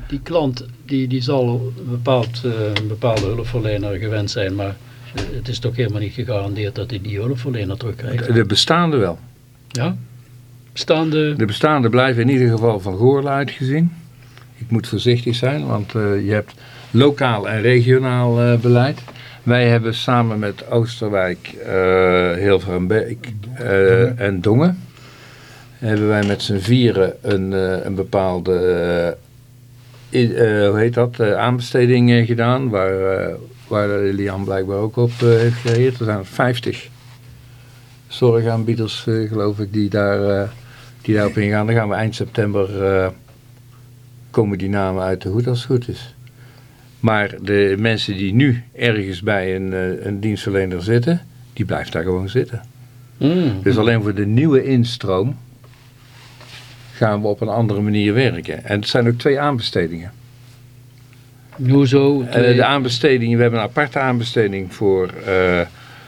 die klant die, die zal een, bepaald, een bepaalde hulpverlener gewend zijn, maar het is toch helemaal niet gegarandeerd dat hij die hulpverlener terugkrijgt. De bestaande wel. Ja? Bestaande... De bestaande blijven in ieder geval van Goorlen uitgezien. Ik moet voorzichtig zijn, want je hebt lokaal en regionaal beleid. Wij hebben samen met Oosterwijk, uh, Hilverenbeek uh, en Dongen... hebben wij met z'n vieren een, een bepaalde hoe heet dat, aanbesteding gedaan... waar, waar Lian blijkbaar ook op heeft gereageerd. Er zijn 50 zorgaanbieders, geloof ik, die daar die daarop ingaan. Dan gaan we eind september, eh, komen die namen uit de hoed als het goed is. Maar de mensen die nu ergens bij een, eh, een dienstverlener zitten, die blijft daar gewoon zitten. Mm. Dus alleen voor de nieuwe instroom gaan we op een andere manier werken. En het zijn ook twee aanbestedingen. Hoezo? Eh, de aanbesteding, we hebben een aparte aanbesteding voor,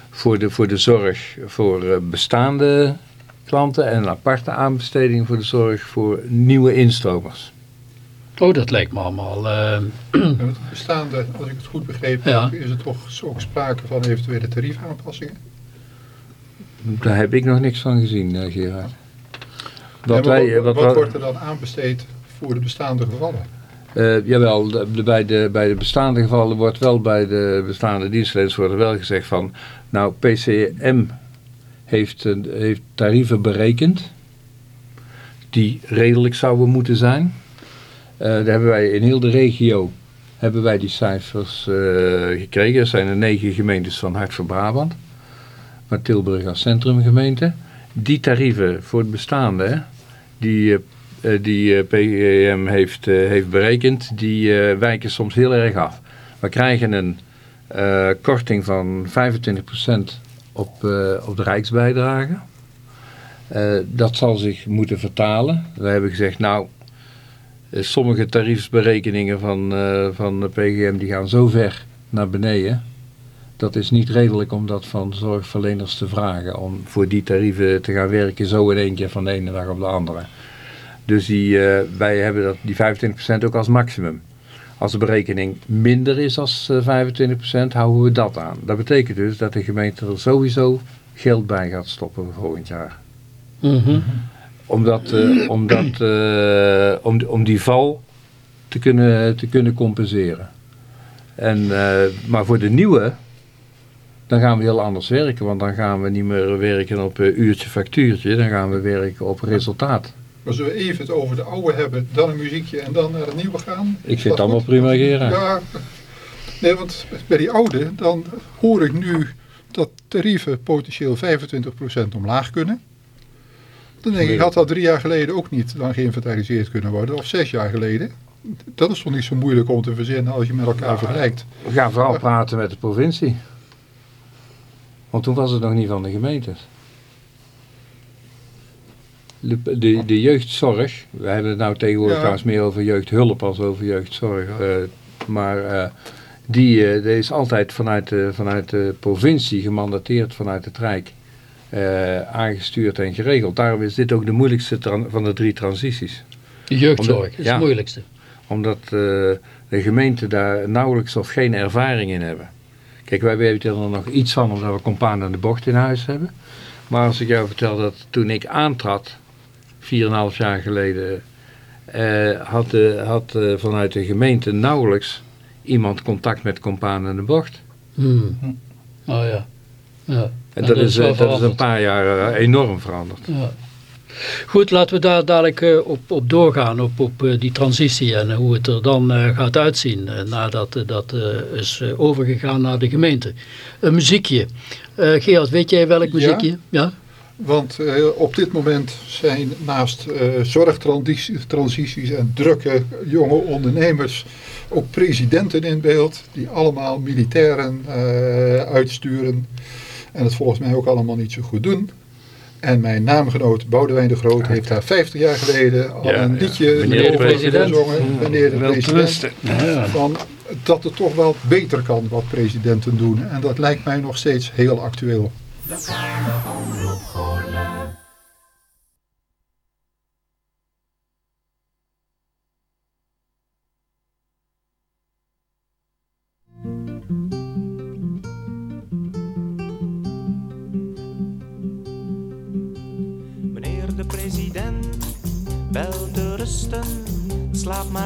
voor, de, voor de zorg voor bestaande klanten en een aparte aanbesteding voor de zorg voor nieuwe instromers. Oh, dat lijkt me allemaal... eh, bestaande, als ik het goed begrepen Ja. heb, is er toch ook sprake van eventuele tariefaanpassingen? Daar heb ik nog niks van gezien, eh, Gerard. Wat wij, wat, wat, wat wij- wordt er dan aanbesteed voor de bestaande gevallen? Eh, jawel, de, de- bij, de, bij de bestaande gevallen wordt wel bij de bestaande dienstverleners wordt er wel gezegd van, nou PCM heeft, een- heeft tarieven berekend die redelijk zouden moeten zijn. Eh, daar hebben wij in heel de regio hebben wij die cijfers eh, gekregen. Er zijn er negen gemeentes van Hart voor Brabant, maar Tilburg als centrumgemeente. Die tarieven voor het bestaande, die eh, eh, die eh, PGM heeft, eh, heeft berekend, die eh, wijken soms heel erg af. We krijgen een eh, korting van 25% op, eh, op de rijksbijdrage. Eh, dat zal zich moeten vertalen. We hebben gezegd, nou, eh, sommige tariefsberekeningen van, van de PGM die gaan zo ver naar beneden. Dat is niet redelijk om dat van zorgverleners te vragen. Om voor die tarieven te gaan werken zo in één keer van de ene dag op de andere. Dus die, wij hebben dat, die 25% ook als maximum. Als de berekening minder is dan 25%, houden we dat aan. Dat betekent dus dat de gemeente er sowieso geld bij gaat stoppen voor volgend jaar. mhm. Omdat, eh, omdat, eh, om, om die val te kunnen, te kunnen compenseren. En, eh, maar voor de nieuwe, dan gaan we heel anders werken. Want dan gaan we niet meer werken op eh, uurtje factuurtje. Dan gaan we werken op resultaat. Maar zullen we even het over de oude hebben, dan een muziekje en dan naar het nieuwe gaan? Ik vind het allemaal prima, Gerard. Ja, nee, want bij die oude, dan hoor ik nu dat tarieven potentieel 25% omlaag kunnen. Dan denk ik, had dat drie jaar geleden ook niet dan geïnventariseerd kunnen worden, of zes jaar geleden? Dat is toch niet zo moeilijk om te verzinnen als je met elkaar vergelijkt. We gaan vooral praten met de provincie. Want toen was het nog niet van de gemeentes. De, de, de jeugdzorg, we hebben het nou tegenwoordig Ja. trouwens meer over jeugdhulp als over jeugdzorg. eh, maar eh, die, eh, die is altijd vanuit de, vanuit de provincie gemandateerd, vanuit het Rijk, eh, aangestuurd en geregeld. Daarom is dit ook de moeilijkste van de drie transities. De jeugdzorg Omdat- is ja. het moeilijkste. Omdat eh, de gemeenten daar nauwelijks of geen ervaring in hebben. Kijk, wij weten er nog iets van omdat we compaan aan de bocht in huis hebben. Maar als ik jou vertel dat toen ik aantrad, 4,5 jaar geleden, eh, had, de, had eh, vanuit de gemeente nauwelijks iemand contact met compaan aan de bocht. Hmm. Oh ja. ja. En dat, is, eh, dat is een paar jaar enorm veranderd. Ja. Goed, laten we daar dadelijk op, op doorgaan, op, op eh, die transitie en hoe het er dan gaat uitzien nadat dat eh, is overgegaan naar de gemeente. Een muziekje. Eh Gerard, weet jij welk muziekje? Ja? Want eh, op dit moment zijn naast eh zorgtransities en drukke jonge ondernemers ook presidenten in beeld die allemaal militairen eh, uitsturen en het volgens mij ook allemaal niet zo goed doen. En mijn naamgenoot Boudewijn de Groot heeft daar 50 jaar geleden al Ja, een ja. liedje Meneer de over president. gezongen. Meneer de Wel president. Van dat het toch wel beter kan wat presidenten doen. En dat lijkt mij nog steeds heel actueel. Meneer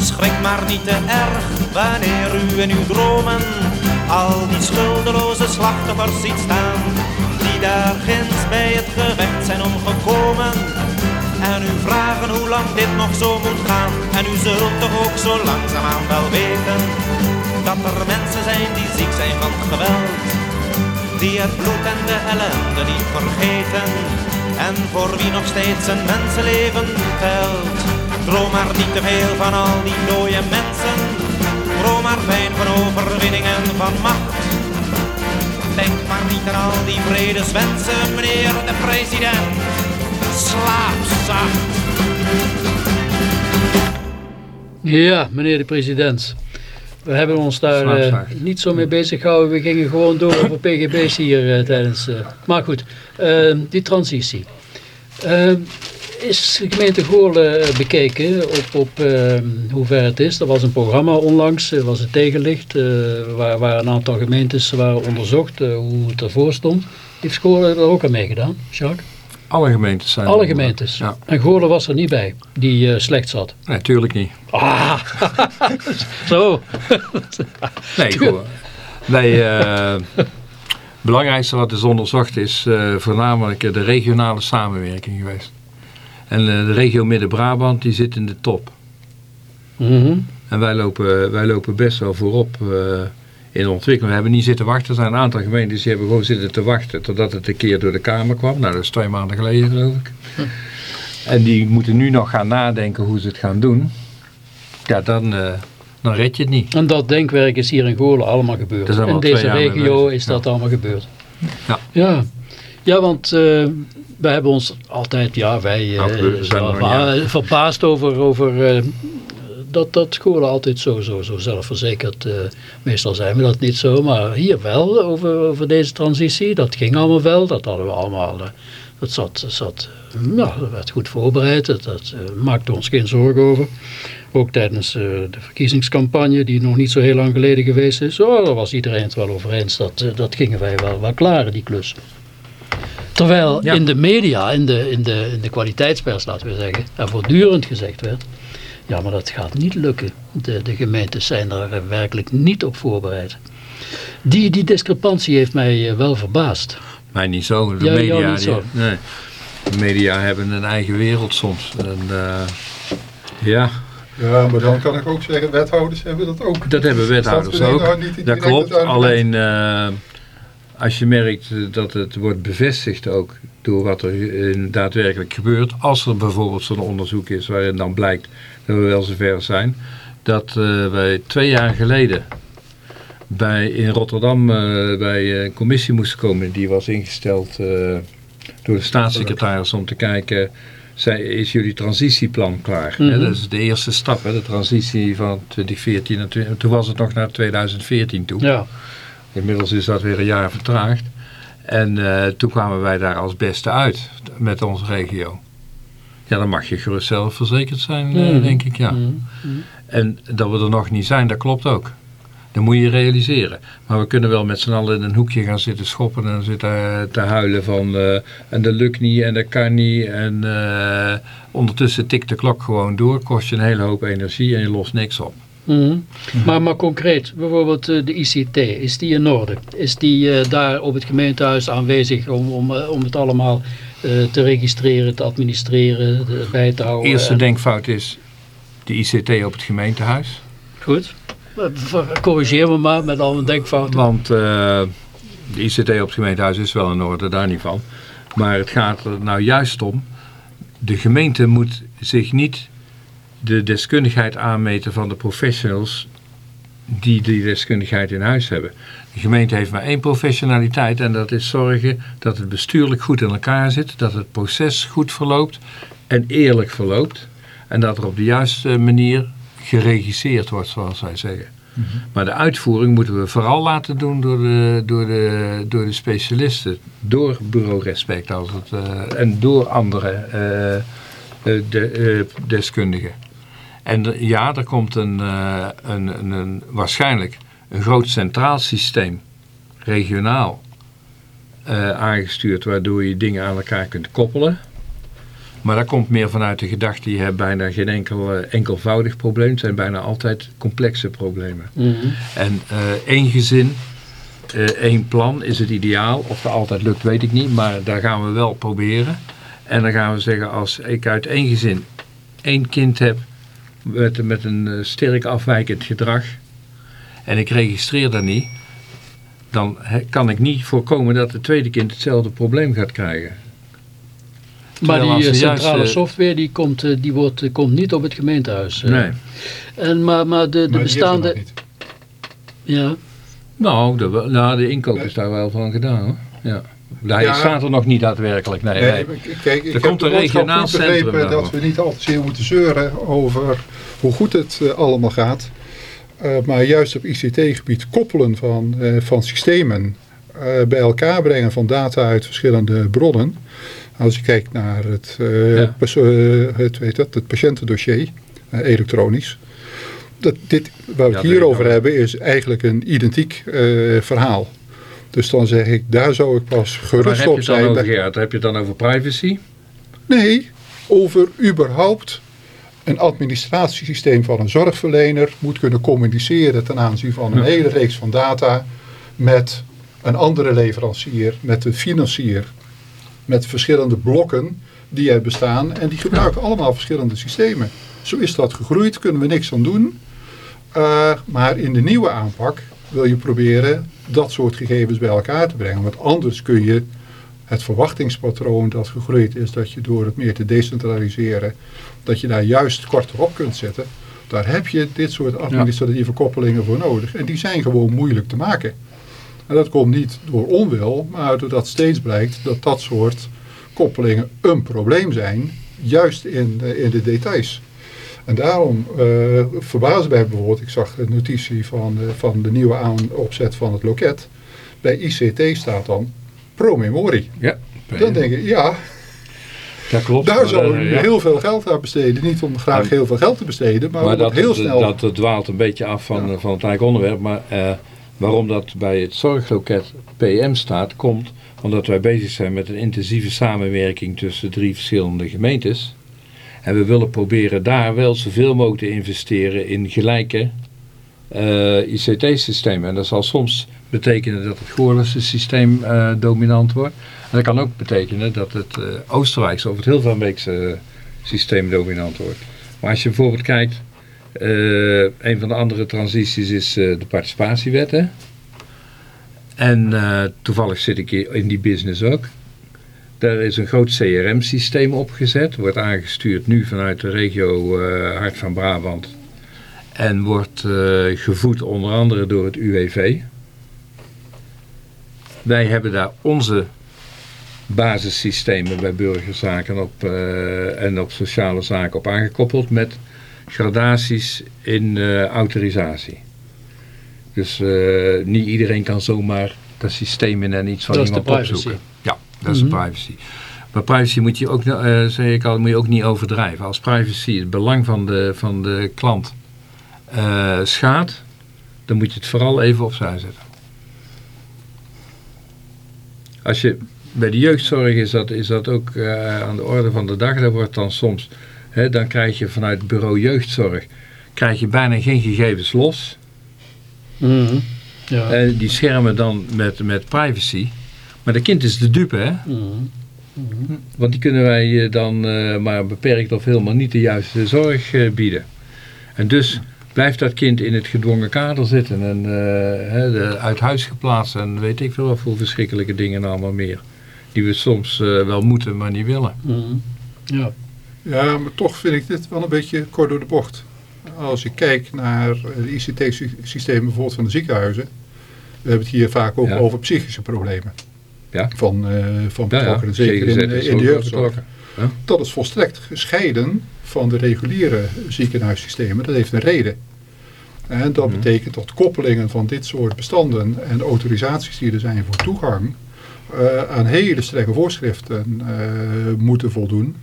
Schrik maar niet te erg wanneer u in uw dromen al die schuldeloze slachtoffers ziet staan, die daar ginds bij het gevecht zijn omgekomen. En u vragen hoe lang dit nog zo moet gaan. En u zult toch ook zo langzaamaan wel weten dat er mensen zijn die ziek zijn van geweld. Die het bloed en de ellende niet vergeten. En voor wie nog steeds een mensenleven telt. Droom maar niet te veel van al die dode mensen. Droom maar fijn van overwinning en van macht. Denk maar niet aan al die vredeswensen, meneer de president. Slaap zacht. Ja, meneer de president. We hebben ons daar eh, niet zo mee bezig gehouden. We gingen gewoon door over pgb's hier eh, tijdens... eh, maar goed, eh, die transitie. Eh, is de gemeente Goorlen bekeken op, op eh, hoe ver het is? Er was een programma onlangs, er was het tegenlicht, waar, waar een aantal gemeentes waren onderzocht hoe het ervoor stond. Heeft Goorlen er ook aan meegedaan, Jacques? Alle gemeentes zijn Alle gemeentes. Ja, En Goorlen was er niet bij, die eh, slecht zat. natuurlijk niet. Ah, zo. Nee, goed. Nee, eh, het belangrijkste wat is onderzocht is eh, voornamelijk de regionale samenwerking geweest. En eh, de regio Midden-Brabant die zit in de top. Mhm. En wij lopen, wij lopen best wel voorop eh, in ontwikkeling. We hebben niet zitten wachten. Er zijn een aantal gemeentes die hebben gewoon zitten te wachten totdat het een keer door de Kamer kwam. Nou, dat is twee maanden geleden geloof ik. En die moeten nu nog gaan nadenken hoe ze het gaan doen. Ja, dan, eh, dan red je het niet. En dat denkwerk is hier in Goorlen allemaal gebeurd. In deze regio is dat allemaal gebeurd. Ja. Ja, ja want eh, wij hebben ons altijd, ja, wij Nou, niet verbaasd over, over dat, dat scholen altijd zo, zo, zo zelfverzekerd eh, meestal zijn we dat niet zo, maar hier wel over, over deze transitie. Dat ging allemaal wel, dat hadden we allemaal, eh, dat zat, zat ja, dat werd goed voorbereid, dat, dat maakte ons geen zorgen over. Ook tijdens de verkiezingscampagne, die nog niet zo heel lang geleden geweest is, oh, daar was iedereen het wel over eens. Dat, dat gingen wij wel, wel klaren, die klus. Terwijl Ja. in de media, in de, in, de, in de kwaliteitspers, laten we zeggen, er voortdurend gezegd werd, ja, maar dat gaat niet lukken. De, de gemeentes zijn daar werkelijk niet op voorbereid. Die, die discrepantie heeft mij eh, wel verbaasd. Mij niet zo. De Ja, media, niet die- zo. nee. De media hebben een eigen wereld soms. En, eh, ja, Ja, maar dan kan ik ook zeggen, wethouders hebben dat ook. dat hebben wethouders Staat ook. niet Dat klopt. Alleen eh, als je merkt dat het wordt bevestigd ook door wat er in daadwerkelijk gebeurt. Als er bijvoorbeeld zo'n onderzoek is waarin dan blijkt dat we wel zover zijn. Dat eh, wij twee jaar geleden bij, in Rotterdam eh, bij een commissie moesten komen. Die was ingesteld eh, door de staatssecretaris om te kijken... Zij, is jullie transitieplan klaar? Hè, Mhm. Dat is de eerste stap, hè, de transitie van 2014 naar 20 Toen was het nog naar 2014 toe. Ja, Inmiddels is dat weer een jaar vertraagd. En eh, toen kwamen wij daar als beste uit met onze regio. Ja, dan mag je gerust zelf verzekerd zijn, eh, Mhm. denk ik, ja. Mhm. En dat we er nog niet zijn, dat klopt ook. Dat moet je realiseren. Maar we kunnen wel met z'n allen in een hoekje gaan zitten schoppen en zitten eh, te huilen van... eh, en dat lukt niet en dat kan niet. En ondertussen tikt de klok gewoon door, kost je een hele hoop energie en je lost niks op. Mhm. maar, maar concreet, bijvoorbeeld eh, de ICT, is die in orde? Is die eh, daar op het gemeentehuis aanwezig om, om, eh, om het allemaal te registreren, te administreren, de- bij te houden? Eerste En- denkfout is de ICT op het gemeentehuis. Goed. Corrigeer me maar met al mijn denkfouten. Want de ICT op het gemeentehuis is wel in orde, daar niet van. Maar het gaat er nou juist om, de gemeente moet zich niet de deskundigheid aanmeten van de professionals die die deskundigheid in huis hebben. De gemeente heeft maar één professionaliteit en dat is zorgen dat het bestuurlijk goed in elkaar zit, dat het proces goed verloopt en eerlijk verloopt en dat er op de juiste manier geregisseerd wordt, zoals wij zeggen. Maar de uitvoering moeten we vooral laten doen door de, door de, door de specialisten. Door bureau respect als het, eh, en door andere eh, eh, de, deskundigen. En ja, er komt een, eh, een, een, een- waarschijnlijk een groot centraal systeem, regionaal, eh, aangestuurd, waardoor je dingen aan elkaar kunt koppelen. Maar dat komt meer vanuit de gedachte, je hebt bijna geen enkel eh, enkelvoudig probleem. Het zijn bijna altijd complexe problemen. Mhm. En één gezin, één plan is het ideaal. Of dat altijd lukt, weet ik niet. Maar daar gaan we wel proberen. En dan gaan we zeggen, als ik uit één gezin één kind heb met, met een eh, sterk afwijkend gedrag. En ik registreer dat niet. Dan kan ik niet voorkomen dat het tweede kind hetzelfde probleem gaat krijgen. Maar die eh, juist, centrale eh, software die komt, die wordt, komt niet op het gemeentehuis. eh. Nee. En, maar, maar de, de Maar die is er nog bestaande... niet. Ja, Nou, de, nou, de inkoop is daar wel van gedaan hoor. Ja. Hij Ja. staat er nog niet daadwerkelijk. Nee, Nee, kijk, ik heb komt de een regionaal centrum dat we niet al te zeer moeten zeuren over hoe goed het eh, allemaal gaat. Eh, maar juist op ICT-gebied koppelen van, eh, van systemen, bij elkaar brengen van data uit verschillende bronnen. Als je kijkt naar het, Ja. het, weet dat, het patiëntendossier, elektronisch. Dat, dit, waar we Ja, het hier ik over hebben is eigenlijk een identiek verhaal. Dus dan zeg ik, daar zou ik pas Waar gerust heb je op het dan zijn. over? Heb je dan over privacy? Nee, over überhaupt een administratiesysteem van een zorgverlener moet kunnen communiceren ten aanzien van een hele reeks van data met een andere leverancier, met een financier, met verschillende blokken die er bestaan en die gebruiken allemaal verschillende systemen. Zo is dat gegroeid, kunnen we niks aan doen. Uh, maar in de nieuwe aanpak wil je proberen dat soort gegevens bij elkaar te brengen. Want anders kun je het verwachtingspatroon dat gegroeid is, dat je door het meer te decentraliseren, dat je daar juist korter op kunt zetten. Daar heb je dit soort administratieve koppelingen voor nodig. En die zijn gewoon moeilijk te maken. En dat komt niet door onwil, maar doordat steeds blijkt dat dat soort koppelingen een probleem zijn, juist in, in de details. En daarom uh, verbaasde mij bijvoorbeeld, ik zag een notitie van, uh, van de nieuwe aanopzet van het loket. Bij ICT staat dan pro-memorie. Ja. Dan denk ik, ja, dat klopt. daar zou uh, ja. heel veel geld aan besteden. Niet om graag heel veel geld te besteden, maar, dat, heel snel... dat het dwaalt een beetje af van, ja. van het eigen onderwerp. Maar uh, waarom dat bij het zorgloket PM staat, komt omdat wij bezig zijn met een intensieve samenwerking tussen drie verschillende gemeentes. En we willen proberen daar wel zoveel mogelijk te investeren in gelijke uh, ICT-systemen. En dat zal soms betekenen dat het Goorlense systeem uh, dominant wordt. En dat kan ook betekenen dat het uh, Oostenrijkse of het Hilvaanbeekse systeem dominant wordt. Maar als je bijvoorbeeld kijkt, een van de andere transities is de participatiewet. Hè? En toevallig zit ik in die business ook. Daar is een groot CRM-systeem opgezet. Wordt aangestuurd nu vanuit de regio uh, Hart van Brabant. En wordt uh, gevoed onder andere door het UWV. Wij hebben daar onze basissystemen bij burgerzaken op, uh, en op sociale zaken op aangekoppeld met gradaties in autorisatie. Dus niet iedereen kan zomaar dat systeem in en iets van dat iemand opzoeken. Ja, dat is mm -hmm. privacy. Maar privacy moet je ook, uh, zeg ik al, moet je ook niet overdrijven. Als privacy het belang van de, van de klant uh, schaadt, dan moet je het vooral even opzij zetten. Als je, bij de jeugdzorg is dat, is dat ook uh, aan de orde van de dag. Dat wordt dan soms, hè, dan krijg je vanuit het bureau jeugdzorg, krijg je bijna geen gegevens los. Mhm. Ja. En die schermen dan met, met privacy. Maar de kind is de dupe, hè? Mhm. Want die kunnen wij eh, dan eh, maar beperkt of helemaal niet de juiste zorg eh, bieden. En dus blijft dat kind in het gedwongen kader zitten en eh, hè, de, uit huis geplaatst en weet ik veel wat voor verschrikkelijke dingen allemaal meer. Die we soms eh, wel moeten, maar niet willen. Mhm. Ja. Ja, maar toch vind ik dit wel een beetje kort door de bocht. Als ik kijk naar de ICT-systemen bijvoorbeeld van de ziekenhuizen. We hebben het hier vaak ook Ja. over psychische problemen. Ja. Van, eh, van betrokkenen, zeker in, eh, in de jeugdzorg. Dat is volstrekt gescheiden van de reguliere ziekenhuissystemen. Dat heeft een reden. En dat Mhm. betekent dat koppelingen van dit soort bestanden en autorisaties die er zijn voor toegang eh, aan hele strenge voorschriften moeten voldoen.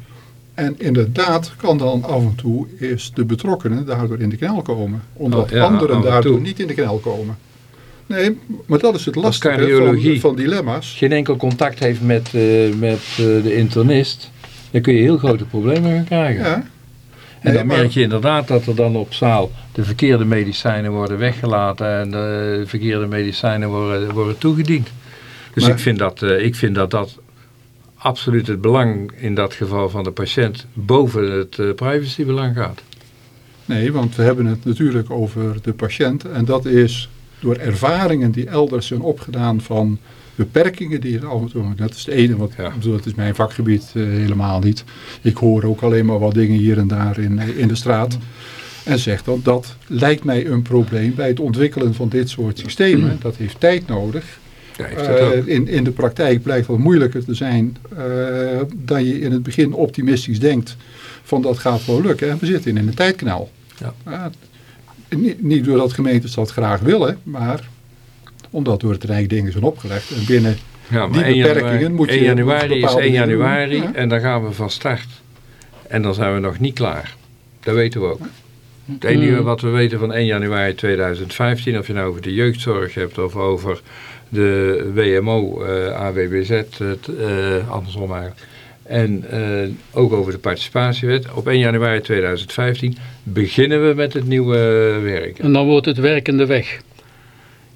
En inderdaad kan dan af en toe is de betrokkenen daardoor in de knel komen. Omdat Oh, ja, anderen en daardoor toe. niet in de knel komen. Nee, maar dat is het lastige van, van dilemma's. geen enkel contact heeft met, eh, met eh, de internist, dan kun je heel grote problemen gaan krijgen. Ja. En Nee, dan merk je inderdaad dat er dan op zaal de verkeerde medicijnen worden weggelaten en de verkeerde medicijnen worden, worden toegediend. Dus Maar- ik, vind dat, eh, ik vind dat dat absoluut het belang in dat geval van de patiënt boven het privacybelang gaat. Nee, want we hebben het natuurlijk over de patiënt. En dat is door ervaringen die elders zijn opgedaan van beperkingen die er af en toe... Dat is het ene, want Ja. ik bedoel, dat is mijn vakgebied eh, helemaal niet. Ik hoor ook alleen maar wat dingen hier en daar in, eh, in de straat. En zeg dan, dat lijkt mij een probleem bij het ontwikkelen van dit soort systemen. Dat heeft tijd nodig. Ja, heeft. Eh, in, in de praktijk blijkt het moeilijker te zijn dan je in het begin optimistisch denkt van dat gaat wel lukken. En we zitten in een tijdkanaal. Ja. Niet, niet doordat gemeentes dat graag willen, maar omdat door het Rijk dingen zijn opgelegd. En binnen Ja, die 1 beperkingen januari, moet je 1 januari is bepaalde 1 dingen doen. januari Ja. en dan gaan we van start. En dan zijn we nog niet klaar. Dat weten we ook. Het enige Mm. wat we weten van 1 januari 2015, of je nou over de jeugdzorg hebt of over de WMO, eh, AWBZ, het, eh, andersom eigenlijk. En eh, ook over de participatiewet. Op 1 januari 2015 beginnen we met het nieuwe werk. En dan wordt het werkende weg.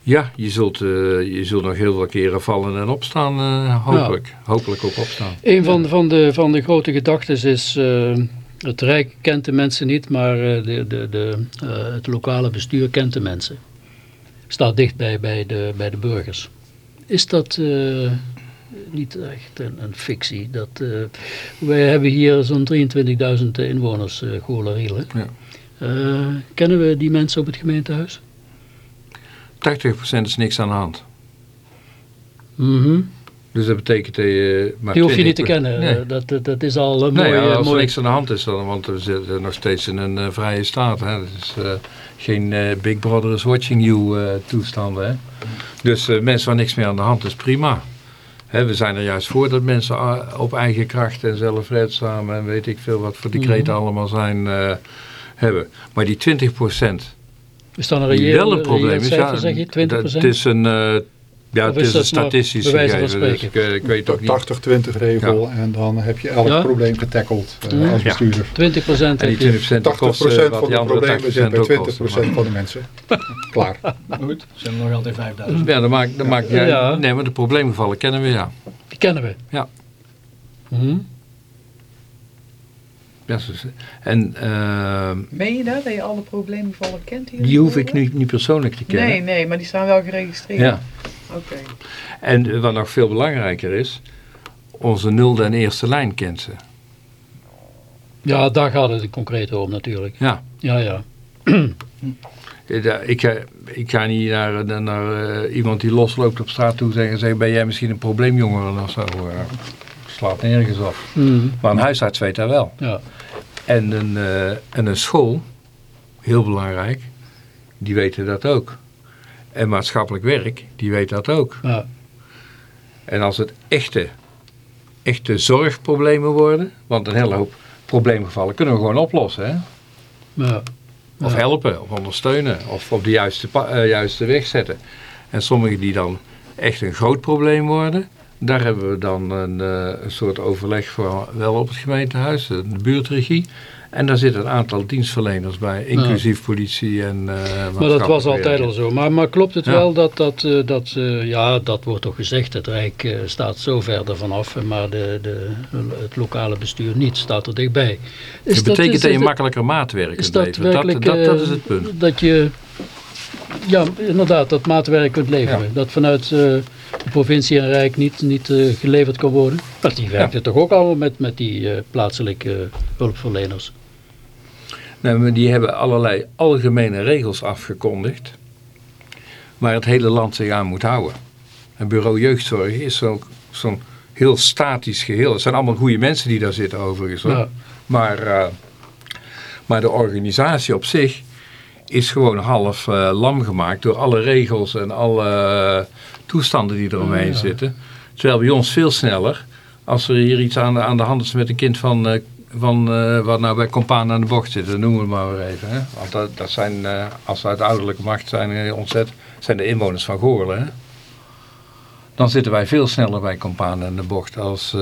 Ja, je zult, eh, je zult nog heel veel keren vallen en opstaan, eh, hopelijk. Hopelijk ook opstaan. Een van, van, de, van de grote gedachten is, eh, het Rijk kent de mensen niet, maar eh, de, de, de, eh, het lokale bestuur kent de mensen. Staat dicht bij, bij, de, bij de burgers. Is dat eh, niet echt een, een fictie? Dat, eh, wij hebben hier zo'n 23.000 inwoners, uh, Ja. Eh, kennen we die mensen op het gemeentehuis? 80% is niks aan de hand. Mhm. Dus dat betekent dat je maar Die hoef je niet te 20% kennen. Nee. Dat, dat, dat is al een Nee, mooi... ja, eh, als er niks aan de hand is, dan, want we zitten nog steeds in een vrije staat. Hè. Het is geen Big Brother is watching you toestanden. Hè. Dus mensen waar niks meer aan de hand is, prima. We zijn er juist voor dat mensen op eigen kracht en zelfredzaam en weet ik veel wat voor decreten allemaal zijn, eh, hebben. Maar die 20% Is dan een reëel, wel een probleem is, ja, zeg je, 20 dat, het is een, eh, ja, Of het is een statistisch gegeven, dus ik, eh, ik weet ook niet. 80-20 regel en dan heb je elk Ja? probleem getackeld eh, als Ja. bestuurder. 20 procent En die 20% 80% kosten wat van de problemen zit 80% bij ook 20% kosten. van de mensen. Klaar. Goed, zijn er nog altijd 5000. Ja, dat maakt, dat maakt Ja. ja. Nee, maar de probleemgevallen kennen we ja. Die kennen we. Ja. Mhm. ja en uh, Meen je dat, dat je alle probleemgevallen kent hier? die hoef ik nu niet persoonlijk te kennen. Nee, nee, maar die staan wel geregistreerd. Ja. Oké. En eh, wat nog veel belangrijker is, onze nulde en eerste lijn kent ze. Ja, daar gaat het concreet om natuurlijk. Ja. Ja, ja. Eh, Ik ga, ik ga niet naar, naar, naar, eh, iemand die losloopt op straat toe zeggen, zeggen ben jij misschien een probleemjongere of zo. eh, slaat nergens op. Mhm. Maar een huisarts weet dat wel. ja. En een, eh, en een school, heel belangrijk, die weten dat ook. En maatschappelijk werk, die weet dat ook. ja. En als het echte, echte zorgproblemen worden, want een hele hoop probleemgevallen kunnen we gewoon oplossen. Hè? ja. Of helpen, of ondersteunen, of op de juiste, eh, juiste weg zetten. En sommige die dan echt een groot probleem worden, Daar hebben we dan een, eh, een soort overleg voor, wel op het gemeentehuis, de buurtregie. En daar zitten een aantal dienstverleners bij, inclusief politie en uh, Maar dat was altijd al zo. Maar, maar klopt het Ja. wel dat, dat, eh, dat eh, ja, dat wordt toch gezegd, het Rijk eh, staat zo verder vanaf, maar de, de, het lokale bestuur niet, staat er dichtbij. Is Dat betekent dat je makkelijker maatwerk kunt dat leveren. dat, dat, dat eh, is het punt. Dat je, ja, inderdaad, dat maatwerk kunt leveren. Dat vanuit eh, de provincie en Rijk niet, niet eh, geleverd kan worden. Maar die werkten toch ook allemaal met, met die eh, plaatselijke hulpverleners. Maar die hebben allerlei algemene regels afgekondigd. Waar het hele land zich aan moet houden. Een bureau jeugdzorg is zo- zo'n heel statisch geheel. Het zijn allemaal goede mensen die daar zitten overigens. Hoor. Ja. Maar, eh, maar de organisatie op zich is gewoon half eh, lam gemaakt door alle regels en alle eh, toestanden die eromheen zitten. Terwijl bij ons veel sneller, als er hier iets aan de, aan de hand is met een kind van, van eh, wat nou bij Compaan aan de bocht zit, dan noemen we maar even. Hè? Want dat, dat zijn, eh, als we uit de ouderlijke macht zijn, eh, ontzet, zijn de inwoners van Goorlen. Hè? Dan zitten wij veel sneller bij Compaan aan de bocht als...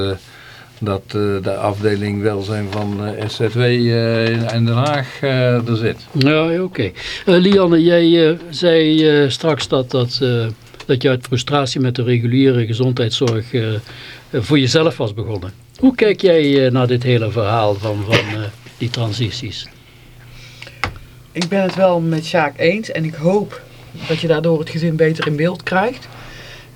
dat de afdeling welzijn van eh, SZW in Den Haag er zit. Ja, oké. Lianne, jij zei straks dat, dat, dat je uit frustratie met de reguliere gezondheidszorg voor jezelf was begonnen. Hoe kijk jij eh, naar dit hele verhaal van, van eh, die transities? Ik ben het wel met Sjaak eens en ik hoop dat je daardoor het gezin beter in beeld krijgt.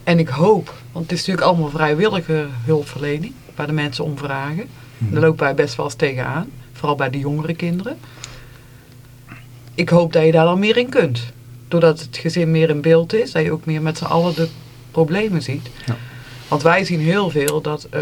En ik hoop, want het is natuurlijk allemaal vrijwillige hulpverlening, waar de mensen om vragen. Daar lopen wij best wel eens tegenaan, vooral bij de jongere kinderen. Ik hoop dat je daar dan meer in kunt. Doordat het gezin meer in beeld is, dat je ook meer met z'n allen de problemen ziet. Ja. Want wij zien heel veel dat eh,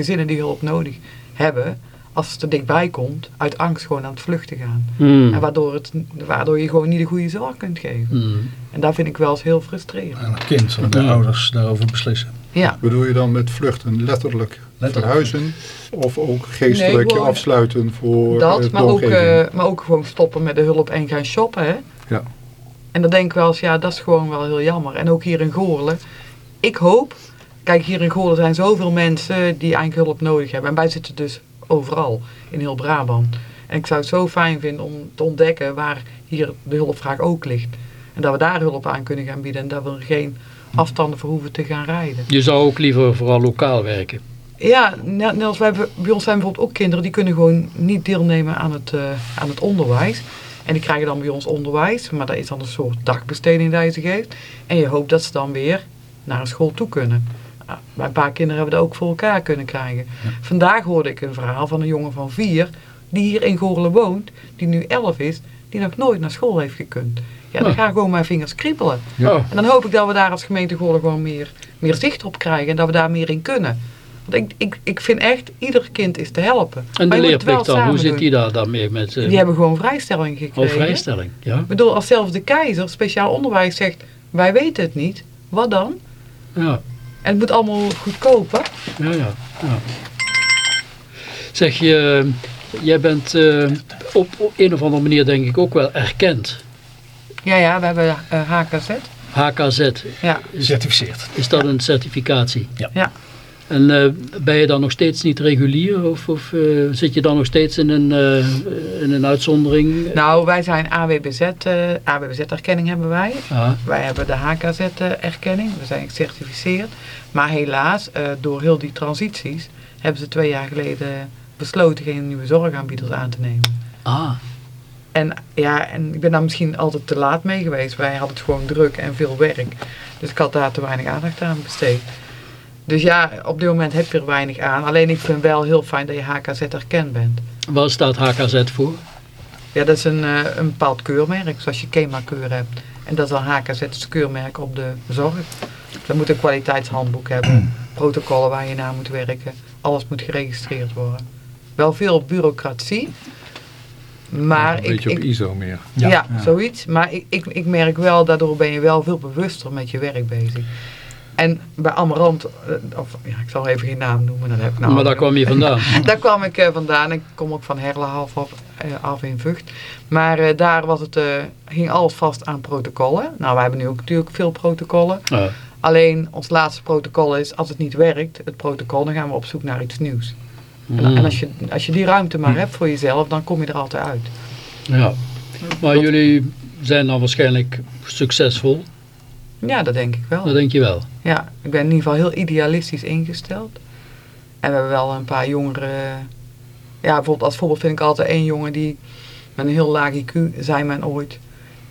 gezinnen die hulp nodig hebben, als het er dichtbij komt, uit angst gewoon aan het vluchten gaan. Hmm. En waardoor, het, waardoor je gewoon niet de goede zorg kunt geven. Hmm. En dat vind ik wel eens heel frustrerend. Aan het kind, of de Ja. ouders daarover beslissen. Ja, Bedoel je dan met vluchten letterlijk, Letterlijk. verhuizen? Of ook geestelijk Nee, je gewoon afsluiten voor dat, het maar ook, eh, maar ook gewoon stoppen met de hulp en gaan shoppen. Hè? Ja. En dan denk ik wel eens, ja, dat is gewoon wel heel jammer. En ook hier in Goorlen. Ik hoop, kijk, hier in Goorlen zijn zoveel mensen die eigenlijk hulp nodig hebben. En wij zitten dus overal, in heel Brabant. En ik zou het zo fijn vinden om te ontdekken waar hier de hulpvraag ook ligt. En dat we daar hulp aan kunnen gaan bieden en dat we er geen afstanden voor hoeven te gaan rijden. Je zou ook liever vooral lokaal werken. Ja, net wij, bij ons zijn bijvoorbeeld ook kinderen die kunnen gewoon niet deelnemen aan het, eh, aan het onderwijs. En die krijgen dan bij ons onderwijs, maar dat is dan een soort dagbesteding die je ze geeft. En je hoopt dat ze dan weer naar een school toe kunnen. Nou, bij een paar kinderen hebben we dat ook voor elkaar kunnen krijgen. Vandaag hoorde ik een verhaal van een jongen van vier, die hier in Goorlen woont, die nu elf is, die nog nooit naar school heeft gekund. Ja, dan Ah. gaan gewoon mijn vingers kriebelen. Ja. En dan hoop ik dat we daar als gemeente Goorlen gewoon meer, meer zicht op krijgen en dat we daar meer in kunnen. Want ik, ik, ik vind echt, ieder kind is te helpen. En de leerplicht dan, hoe zit die daar dan mee met... eh, Die hebben gewoon vrijstelling oh, gekregen. vrijstelling, ja. Ik bedoel, als zelfs de keizer, speciaal onderwijs, zegt, wij weten het niet, wat dan? Ja, En het moet allemaal goedkoper. ja, ja. ja. Zeg je, jij bent eh, op, op een of andere manier denk ik ook wel erkend. Ja, ja, we hebben eh, HKZ. HKZ, Ja, Certificeerd. is dat een certificatie? ja. En eh, ben je dan nog steeds niet regulier of, of eh, zit je dan nog steeds in een, eh, in een uitzondering? Nou, wij zijn AWBZ, AWBZ-erkenning hebben wij. Ah, Wij hebben de HKZ-erkenning, we zijn gecertificeerd. Maar helaas, door heel die transities, hebben ze twee jaar geleden besloten geen nieuwe zorgaanbieders aan te nemen. ah, En ja, en ik ben daar misschien altijd te laat mee geweest. Wij hadden het gewoon druk en veel werk. Dus ik had daar te weinig aandacht aan besteed. Dus ja, op dit moment heb je er weinig aan. Alleen ik vind wel heel fijn dat je HKZ erkend bent. waar staat HKZ voor? Ja, dat is een, eh, een bepaald keurmerk, zoals je KEMA-keur hebt. En dat is dan HKZ, het keurmerk op de zorg. Dat moet een kwaliteitshandboek hebben, protocollen waar je naar moet werken. Alles moet geregistreerd worden. Wel veel bureaucratie, maar een ik, beetje op ik, ISO meer. ja, Ja. zoiets. Maar ik, ik, ik merk wel, daardoor ben je wel veel bewuster met je werk bezig. En bij Amarant, eh, of ja, ik zal even geen naam noemen, dan heb ik nou maar daar kwam je vandaan. daar kwam ik eh, vandaan. Ik kom ook van Herla half af, eh, af in Vught. Maar daar was het, ging alles vast aan protocollen. Nou, we hebben nu ook natuurlijk veel protocollen. Alleen ons laatste protocol is, als het niet werkt, het protocol, dan gaan we op zoek naar iets nieuws. En, Hmm. en als, je, als je die ruimte maar hebt voor jezelf, dan kom je er altijd uit. Ja. Maar jullie zijn dan waarschijnlijk succesvol. Ja, dat denk ik wel. Dat denk je wel. Ja, ik ben in ieder geval heel idealistisch ingesteld. En we hebben wel een paar jongeren. Ja, bijvoorbeeld als voorbeeld vind ik altijd één jongen die met een heel laag IQ, zei men ooit.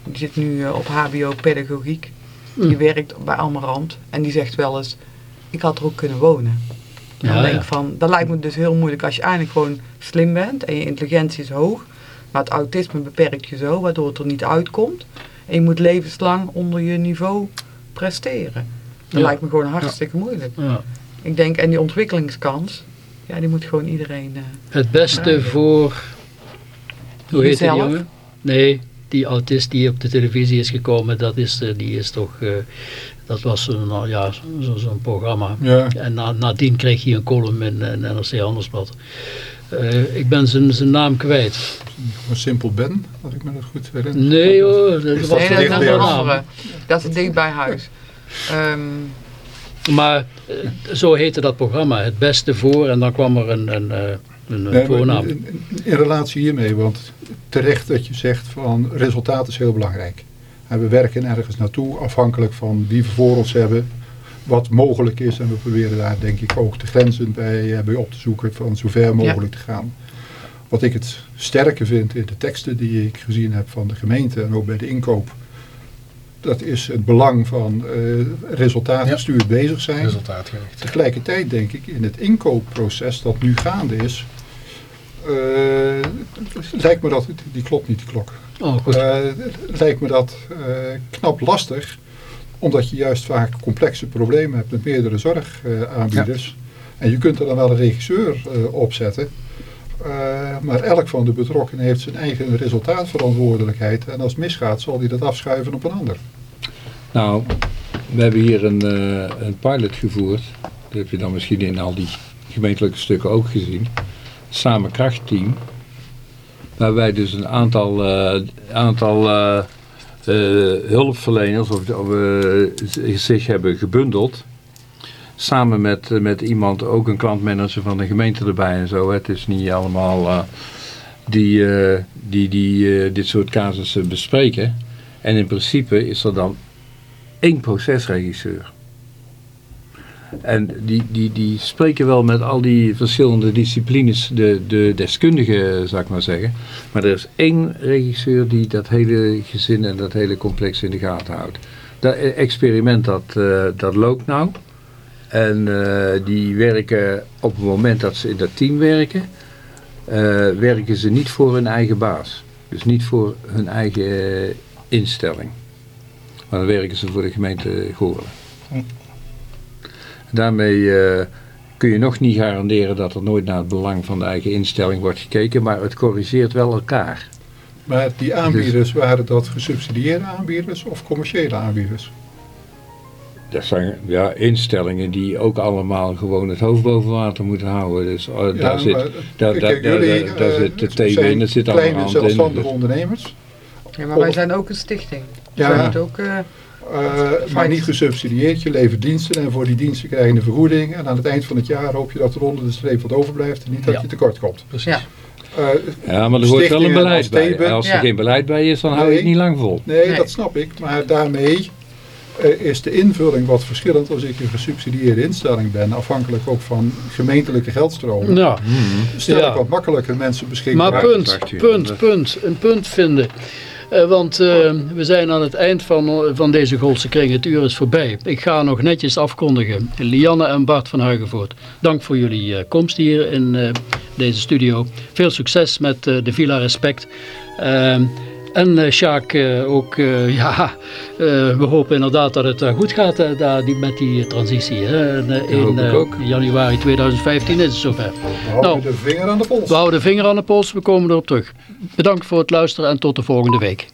Die zit nu eh, op HBO pedagogiek. Die Hm. werkt bij Amarant. En die zegt wel eens, ik had er ook kunnen wonen. En dan Ja, denk ja. ik van, dat lijkt me dus heel moeilijk als je eigenlijk gewoon slim bent en je intelligentie is hoog. Maar het autisme beperkt je zo, waardoor het er niet uitkomt. En je moet levenslang onder je niveau presteren. Dat Ja. lijkt me gewoon hartstikke moeilijk. Ja. Ik denk, en die ontwikkelingskans, ja, die moet gewoon iedereen... eh, Het beste voor... Hoe heet die jongen? Nee, die autist die op de televisie is gekomen, dat is, eh, die is toch... eh, dat was een, nou ja, zo- zo'n programma. Ja. En na, nadien kreeg hij een column in, in NRC Handelsblad. Eh, ik ben zijn, zijn naam kwijt. Een simpel Ben, als ik me dat goed herinner. Nee hoor, dat Is was een andere. Dat is dicht bij huis. Ehm, Maar eh, zo heette dat programma. Het beste voor en dan kwam er een, een, eh, een, een Nee, maar voornaam. in, relatie hiermee, want terecht dat je zegt van resultaat is heel belangrijk. En we werken ergens naartoe afhankelijk van wie we voor ons hebben, wat mogelijk is. En we proberen daar denk ik ook de grenzen bij, eh, bij op te zoeken van zo ver mogelijk te gaan. Wat ik het sterke vind in de teksten die ik gezien heb van de gemeente en ook bij de inkoop. Dat is het belang van eh resultaatgestuurd bezig zijn. Resultaatgericht. Tegelijkertijd denk ik in het inkoopproces dat nu gaande is, eh, lijkt me dat, die klopt niet die klok, Oh, goed. Eh, lijkt me dat knap lastig, omdat je juist vaak complexe problemen hebt met meerdere zorgaanbieders. En je kunt er dan wel een regisseur op zetten, maar elk van de betrokkenen heeft zijn eigen resultaatverantwoordelijkheid en als het misgaat zal hij dat afschuiven op een ander. Nou, we hebben hier een, eh, een pilot gevoerd. Dat heb je dan misschien in al die gemeentelijke stukken ook gezien. Samen krachtteam. Waar wij dus een aantal, eh, aantal eh, eh, hulpverleners of, eh, zich hebben gebundeld. Samen met, eh, met iemand, ook een klantmanager van de gemeente erbij en zo. Het is niet allemaal eh, die, eh, die, die eh, dit soort casussen bespreken. En in principe is er dan één procesregisseur. En die, die, die spreken wel met al die verschillende disciplines, de, de deskundigen zou ik maar zeggen. Maar er is één regisseur die dat hele gezin en dat hele complex in de gaten houdt. Dat experiment dat, dat loopt nou. En eh, die werken op het moment dat ze in dat team werken, eh, werken ze niet voor hun eigen baas. Dus niet voor hun eigen eh, instelling. Maar dan werken ze voor de gemeente Goorlen. Daarmee kun je nog niet garanderen dat er nooit naar het belang van de eigen instelling wordt gekeken, maar het corrigeert wel elkaar. Maar die aanbieders, waren dat gesubsidieerde aanbieders of commerciële aanbieders? Dat zijn ja, instellingen die ook allemaal gewoon het hoofd boven water moeten houden. Dus eh, daar Ja, zit, daar, kijk, daar, daar, jullie, daar, daar eh, zit de zijn TV in, er zit kleine allemaal in. zelfstandige ondernemers, ja, maar wij zijn ook een stichting. Ja. wij moeten ook... eh, eh, maar niet gesubsidieerd. Je levert diensten en voor die diensten krijg je een vergoeding. En aan het eind van het jaar hoop je dat er onder de streep wat overblijft en niet dat Ja. je tekort komt. Precies. ja. Eh, Ja, maar er hoort wel een beleid als bij. Als er Ja. geen beleid bij is, dan hou je het niet lang vol. nee, Nee. dat snap ik. Maar daarmee eh, is de invulling wat verschillend als ik een gesubsidieerde instelling ben. Afhankelijk ook van gemeentelijke geldstromen. Ja, Stel Ja. ik wat makkelijker mensen beschikbaar. maar punt, punt, punt, een punt vinden. Eh, want eh, we zijn aan het eind van, van deze Goldse kring. Het uur is voorbij. Ik ga nog netjes afkondigen. Lianne en Bart van Huigenvoort, dank voor jullie eh, komst hier in eh, deze studio. Veel succes met eh, de Villa Respect. En eh Sjaak eh, ook, eh, ja, we hopen inderdaad dat het goed gaat daar, die, met die transitie. Hè. In januari 2015 is het zover. We houden Nou. de vinger aan de pols. We houden de vinger aan de pols, we komen erop terug. Bedankt voor het luisteren en tot de volgende week.